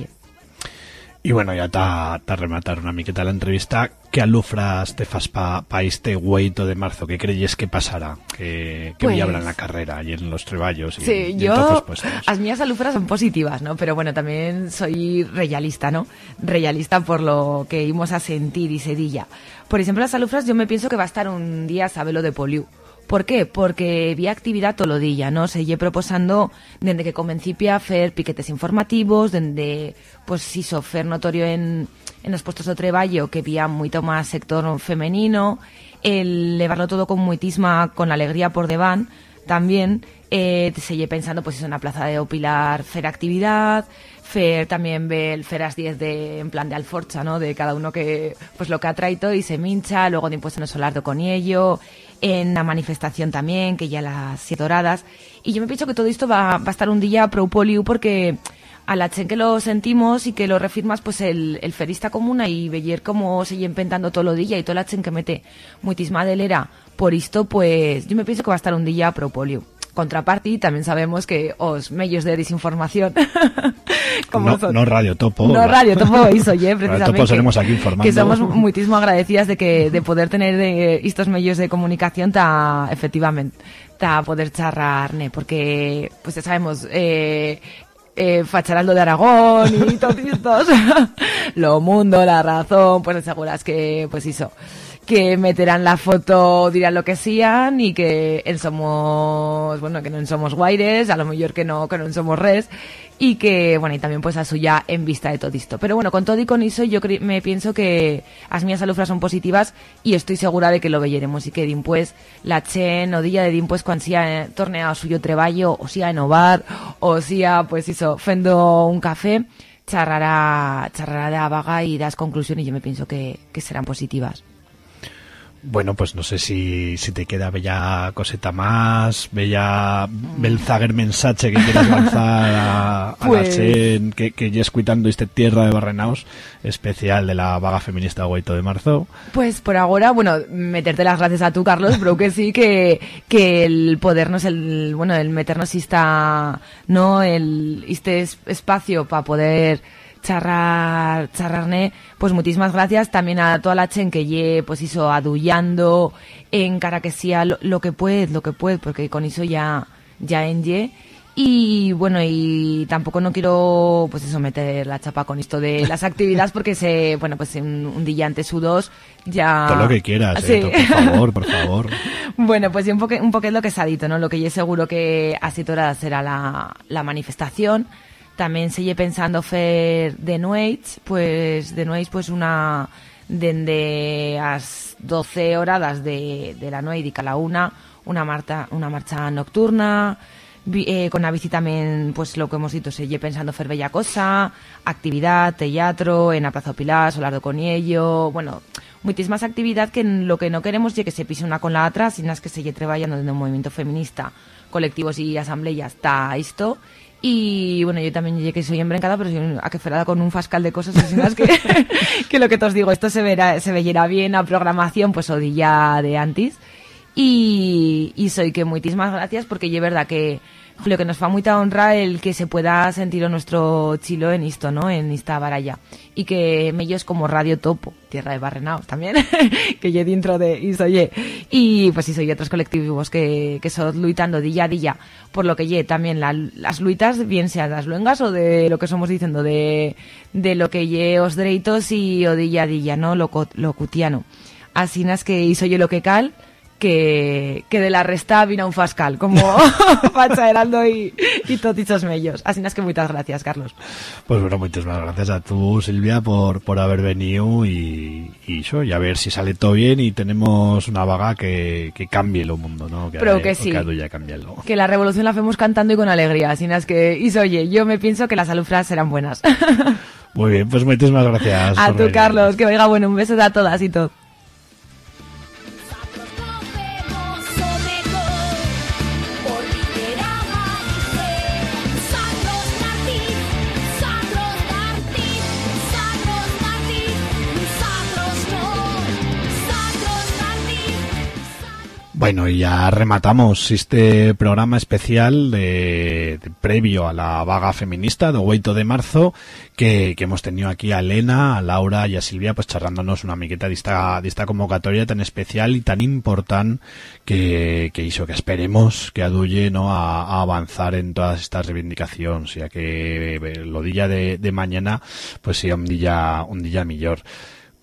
Y bueno, ya ta, ta rematar una miqueta la entrevista. ¿Qué alufras te fas pa, pa este hueito de marzo? ¿Qué creyes que pasará? Que, que Pues- habla en la carrera y en los treballos. Y, Sí, y yo, entonces, pues, las mías alufras son positivas, ¿no? Pero bueno, también soy realista, ¿no? Realista por lo que íbamos a sentir y sedilla. Por ejemplo, las alufras yo me pienso que va a estar un día sabelo de poliu. ¿Por qué? Porque vi actividad día, ¿no? Se lle proposando desde que comencé a hacer piquetes informativos, desde, pues, hizo fer notorio en, en los puestos de trabajo que había mucho más sector femenino, el llevarlo todo con muitisma, con alegría por devant, también eh, se lle pensando pues eso, en la plaza de Opilar fer actividad, fer también ver el feras 10 de en plan de alforcha, ¿no? De cada uno que pues lo que ha traído y se mincha, luego de impuesto el solardo con ello, en la manifestación también, que ya las siete doradas. Y yo me pienso que todo esto va, a estar un día pro poliu porque a la chen que lo sentimos y que lo refirmas, pues el, el ferista comuna y veyer cómo se lle pentando todo lo día y toda la chen que mete muitisma delera por esto, pues yo me pienso que va a estar un día pro poliu. Contraparti, también sabemos que os medios de desinformación como no, son- no Radio Topo. no Radio Topo hizo, ye, Radio precisamente. Topo seremos aquí informando. Que somos muchísimo agradecidas de que de poder tener eh, estos medios de comunicación ta efectivamente ta poder charrarne porque pues ya sabemos eh, eh, Facharaldo de Aragón y todos estos lo mundo, la razón, pues aseguras que pues eso que meterán la foto, dirán lo que sean y que en somos, bueno, que no somos guaires, a lo mejor que no, que no somos res y que, bueno, y también pues a suya en vista de todo esto. Pero bueno, con todo y con eso yo me pienso que las mías alufras son positivas y estoy segura de que lo veremos y que dimpués la chen o día de dimpués cuando sea torneo suyo treballo o sea en ovar o sea pues eso, fendo un café charrará, charrará de vaga y das conclusiones y yo me pienso que, que serán positivas. Bueno, pues no sé si, si te queda bella coseta más, bella belzager mensaje que quieras lanzar a, a Pues- la Chen, que, que ya escuitando este Tierra de Barrenaos, especial de la vaga feminista Guaito de Marzo. Pues por ahora, bueno, meterte las gracias a tú, Carlos, pero que sí que, que el podernos, el, bueno, el meternos esta, no, el, este es- espacio para poder charrar, charrarne, pues muchísimas gracias también a toda la chen que lle, pues hizo adullando en cara que sea lo, lo que puede, lo que puede, porque con eso ya, ya en ye. Y bueno, y tampoco no quiero, pues eso, meter la chapa con esto de las actividades, porque se, bueno, pues un, un día antes u dos ya... Todo lo que quieras, Sí. eh, por favor, por favor. Bueno, pues un poco, un poco es lo que se ha dicho, ¿no? Lo que yo seguro que así toda será la, la manifestación. También sigue pensando hacer de Nueits, pues de Nueits pues una dende las 12 horas de, de la noche y cada una una marcha una marcha nocturna eh, con la bici también pues lo que hemos dicho sigue pensando hacer bella cosa actividad teatro en la Pilar Solardo con ello bueno muchísimas actividad que en- lo que no queremos es que se pise una con la otra sino es que se lleve trabajando desde un movimiento feminista colectivos y asambleas está esto y bueno, yo también llegué que soy embrencada, pero soy a que fuera con un fascal de cosas, más que, que lo que te os digo, esto se verá, se verá bien a programación, pues odilla de antes. Y, y soy que muchísimas gracias porque yo verdad que lo que nos fa mucha honra el que se pueda sentir nuestro chilo en esto, ¿no? En esta baralla. Y que mellos como Radio Topo, Tierra de Barrenaos también, que yo dentro de iso ye. Y pues soy otros colectivos que, que son luitando día a día por lo que ye también la- las luitas, bien sean las luengas o de lo que somos diciendo, de, de lo que ye os dereitos y o día a día, ¿no? Lo, lo cutiano. Así es que hizo yo lo que cal, que, que de la resta vino un fascal, como Pacha Heraldo y, y todos mellos. Así es que muchas gracias, Carlos. Pues bueno, muchísimas gracias a tú, Silvia, por, por haber venido y, y eso, y a ver si sale todo bien y tenemos una vaga que, que cambie el mundo, ¿no? Que, Pero que sí. Que aduya cambiarlo. Que la revolución la hacemos cantando y con alegría. Así es que, y oye, yo me pienso que las alufras serán buenas. Muy bien, pues muchísimas gracias. a tú. Carlos, que oiga, bueno, un beso a todas y todo. Bueno, y ya rematamos este programa especial de, de previo a la vaga feminista de 8 de marzo que, que hemos tenido aquí a Elena, a Laura y a Silvia pues charlándonos una miqueta de esta, de esta convocatoria tan especial y tan importante que, que hizo que esperemos que aduye ¿no? a, a avanzar en todas estas reivindicaciones ya que eh, lo día de, de mañana pues sí un día un día mejor.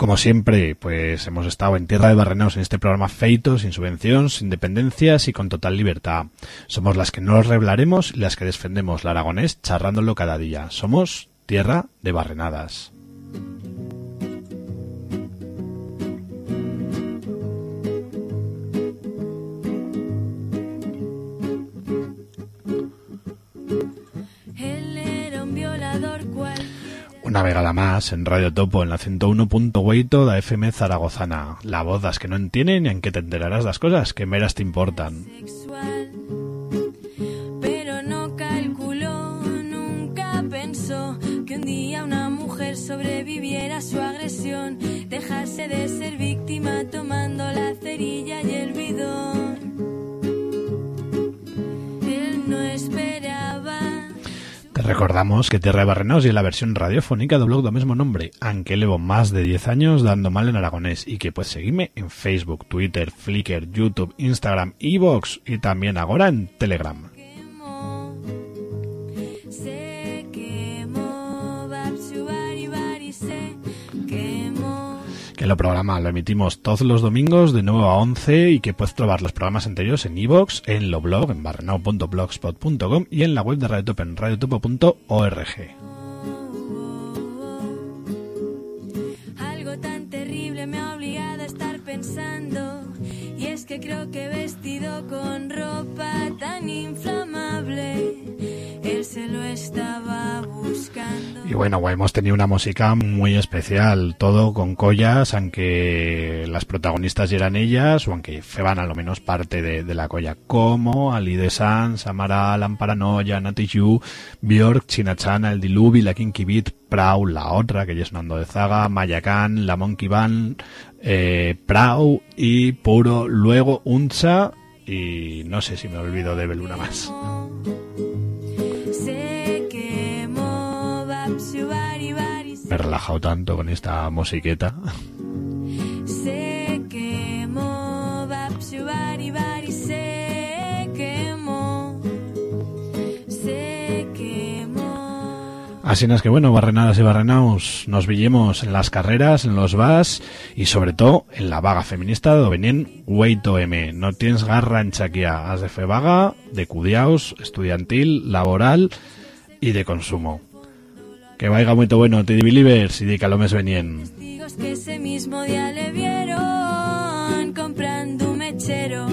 Como siempre, pues hemos estado en tierra de barrenaos en este programa feito, sin subvención, sin dependencias y con total libertad. Somos las que no nos reblaremos y las que defendemos el aragonés charrándolo cada día. Somos tierra de barrenadas. Una vegada más en Radio Topo en la 101.8 da FM Zaragozana. La voz das que no entienden y en que te enterarás las cosas que meras te importan. Pero no calculó, nunca pensó que un día una mujer sobreviviera a su agresión, dejase de ser víctima tomando la cerilla y el bidón. Recordamos que Tierra de Barrenaos y la versión radiofónica del blog del mismo nombre, aunque llevo más de 10 años dando mal en aragonés y que puedes seguirme en Facebook, Twitter, Flickr, YouTube, Instagram, Evox y también ahora en Telegram. Que lo programa lo emitimos todos los domingos de 9 a 11 y que puedes probar los programas anteriores en Evox, en lo blog, en barrenao.blogspot.com y en la web de Radio Topo en radiotopo.org. Algo tan terrible me ha obligado a estar pensando. Y es que creo que vestido con ropa tan inflamable, se lo estaba buscando. Y bueno, hemos tenido una música muy especial, todo con collas, aunque las protagonistas eran ellas, o aunque feban a lo menos parte de, de la colla, como Ali de Sans, Amara, Lamparanoia, Nati Yu, Björk, Chinachana, El Diluvi, La Kinky Beat, Prau, La Otra, que ya es Nando de Zaga, Mayacan, La Monkey Band, eh, Prau y Puro, luego Uncha, y no sé si me olvido de Beluna más. Me he relajado tanto con esta musiqueta. Se quemó, Babsu Bari Bari se quemó. Se quemó. Así es que bueno, barrenadas y barrenaos, nos villemos en las carreras, en los VAS y sobre todo en la vaga feminista de venien 8M. No tienes garra en chaquia, has de fe vaga, de cudiaos, estudiantil, laboral y de consumo. Que vaya muy bueno, te believers y di que a lo mes venien. Testigos que ese mismo día le vieron comprando un mechero.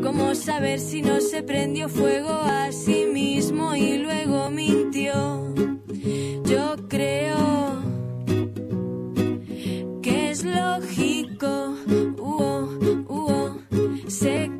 ¿Cómo saber si no se prendió fuego a sí mismo y luego mintió? Yo creo que es lógico. Uh, uh, se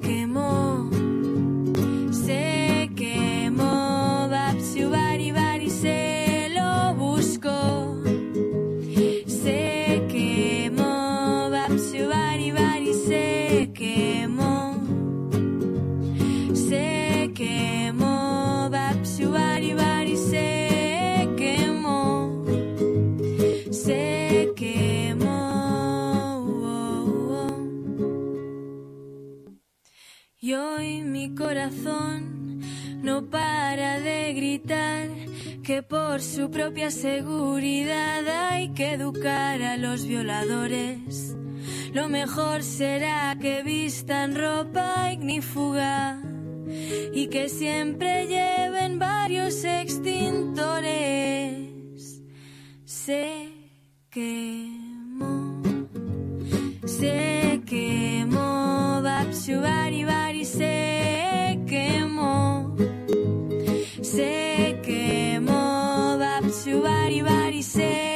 no para de gritar que por su propia seguridad hay que educar a los violadores. Lo mejor será que vistan ropa ignífuga y que siempre lleven varios extintores. Se quemó, se quemó, Bapsu Bari Bari se se quemó, Bapsu Bari Bari se quemó,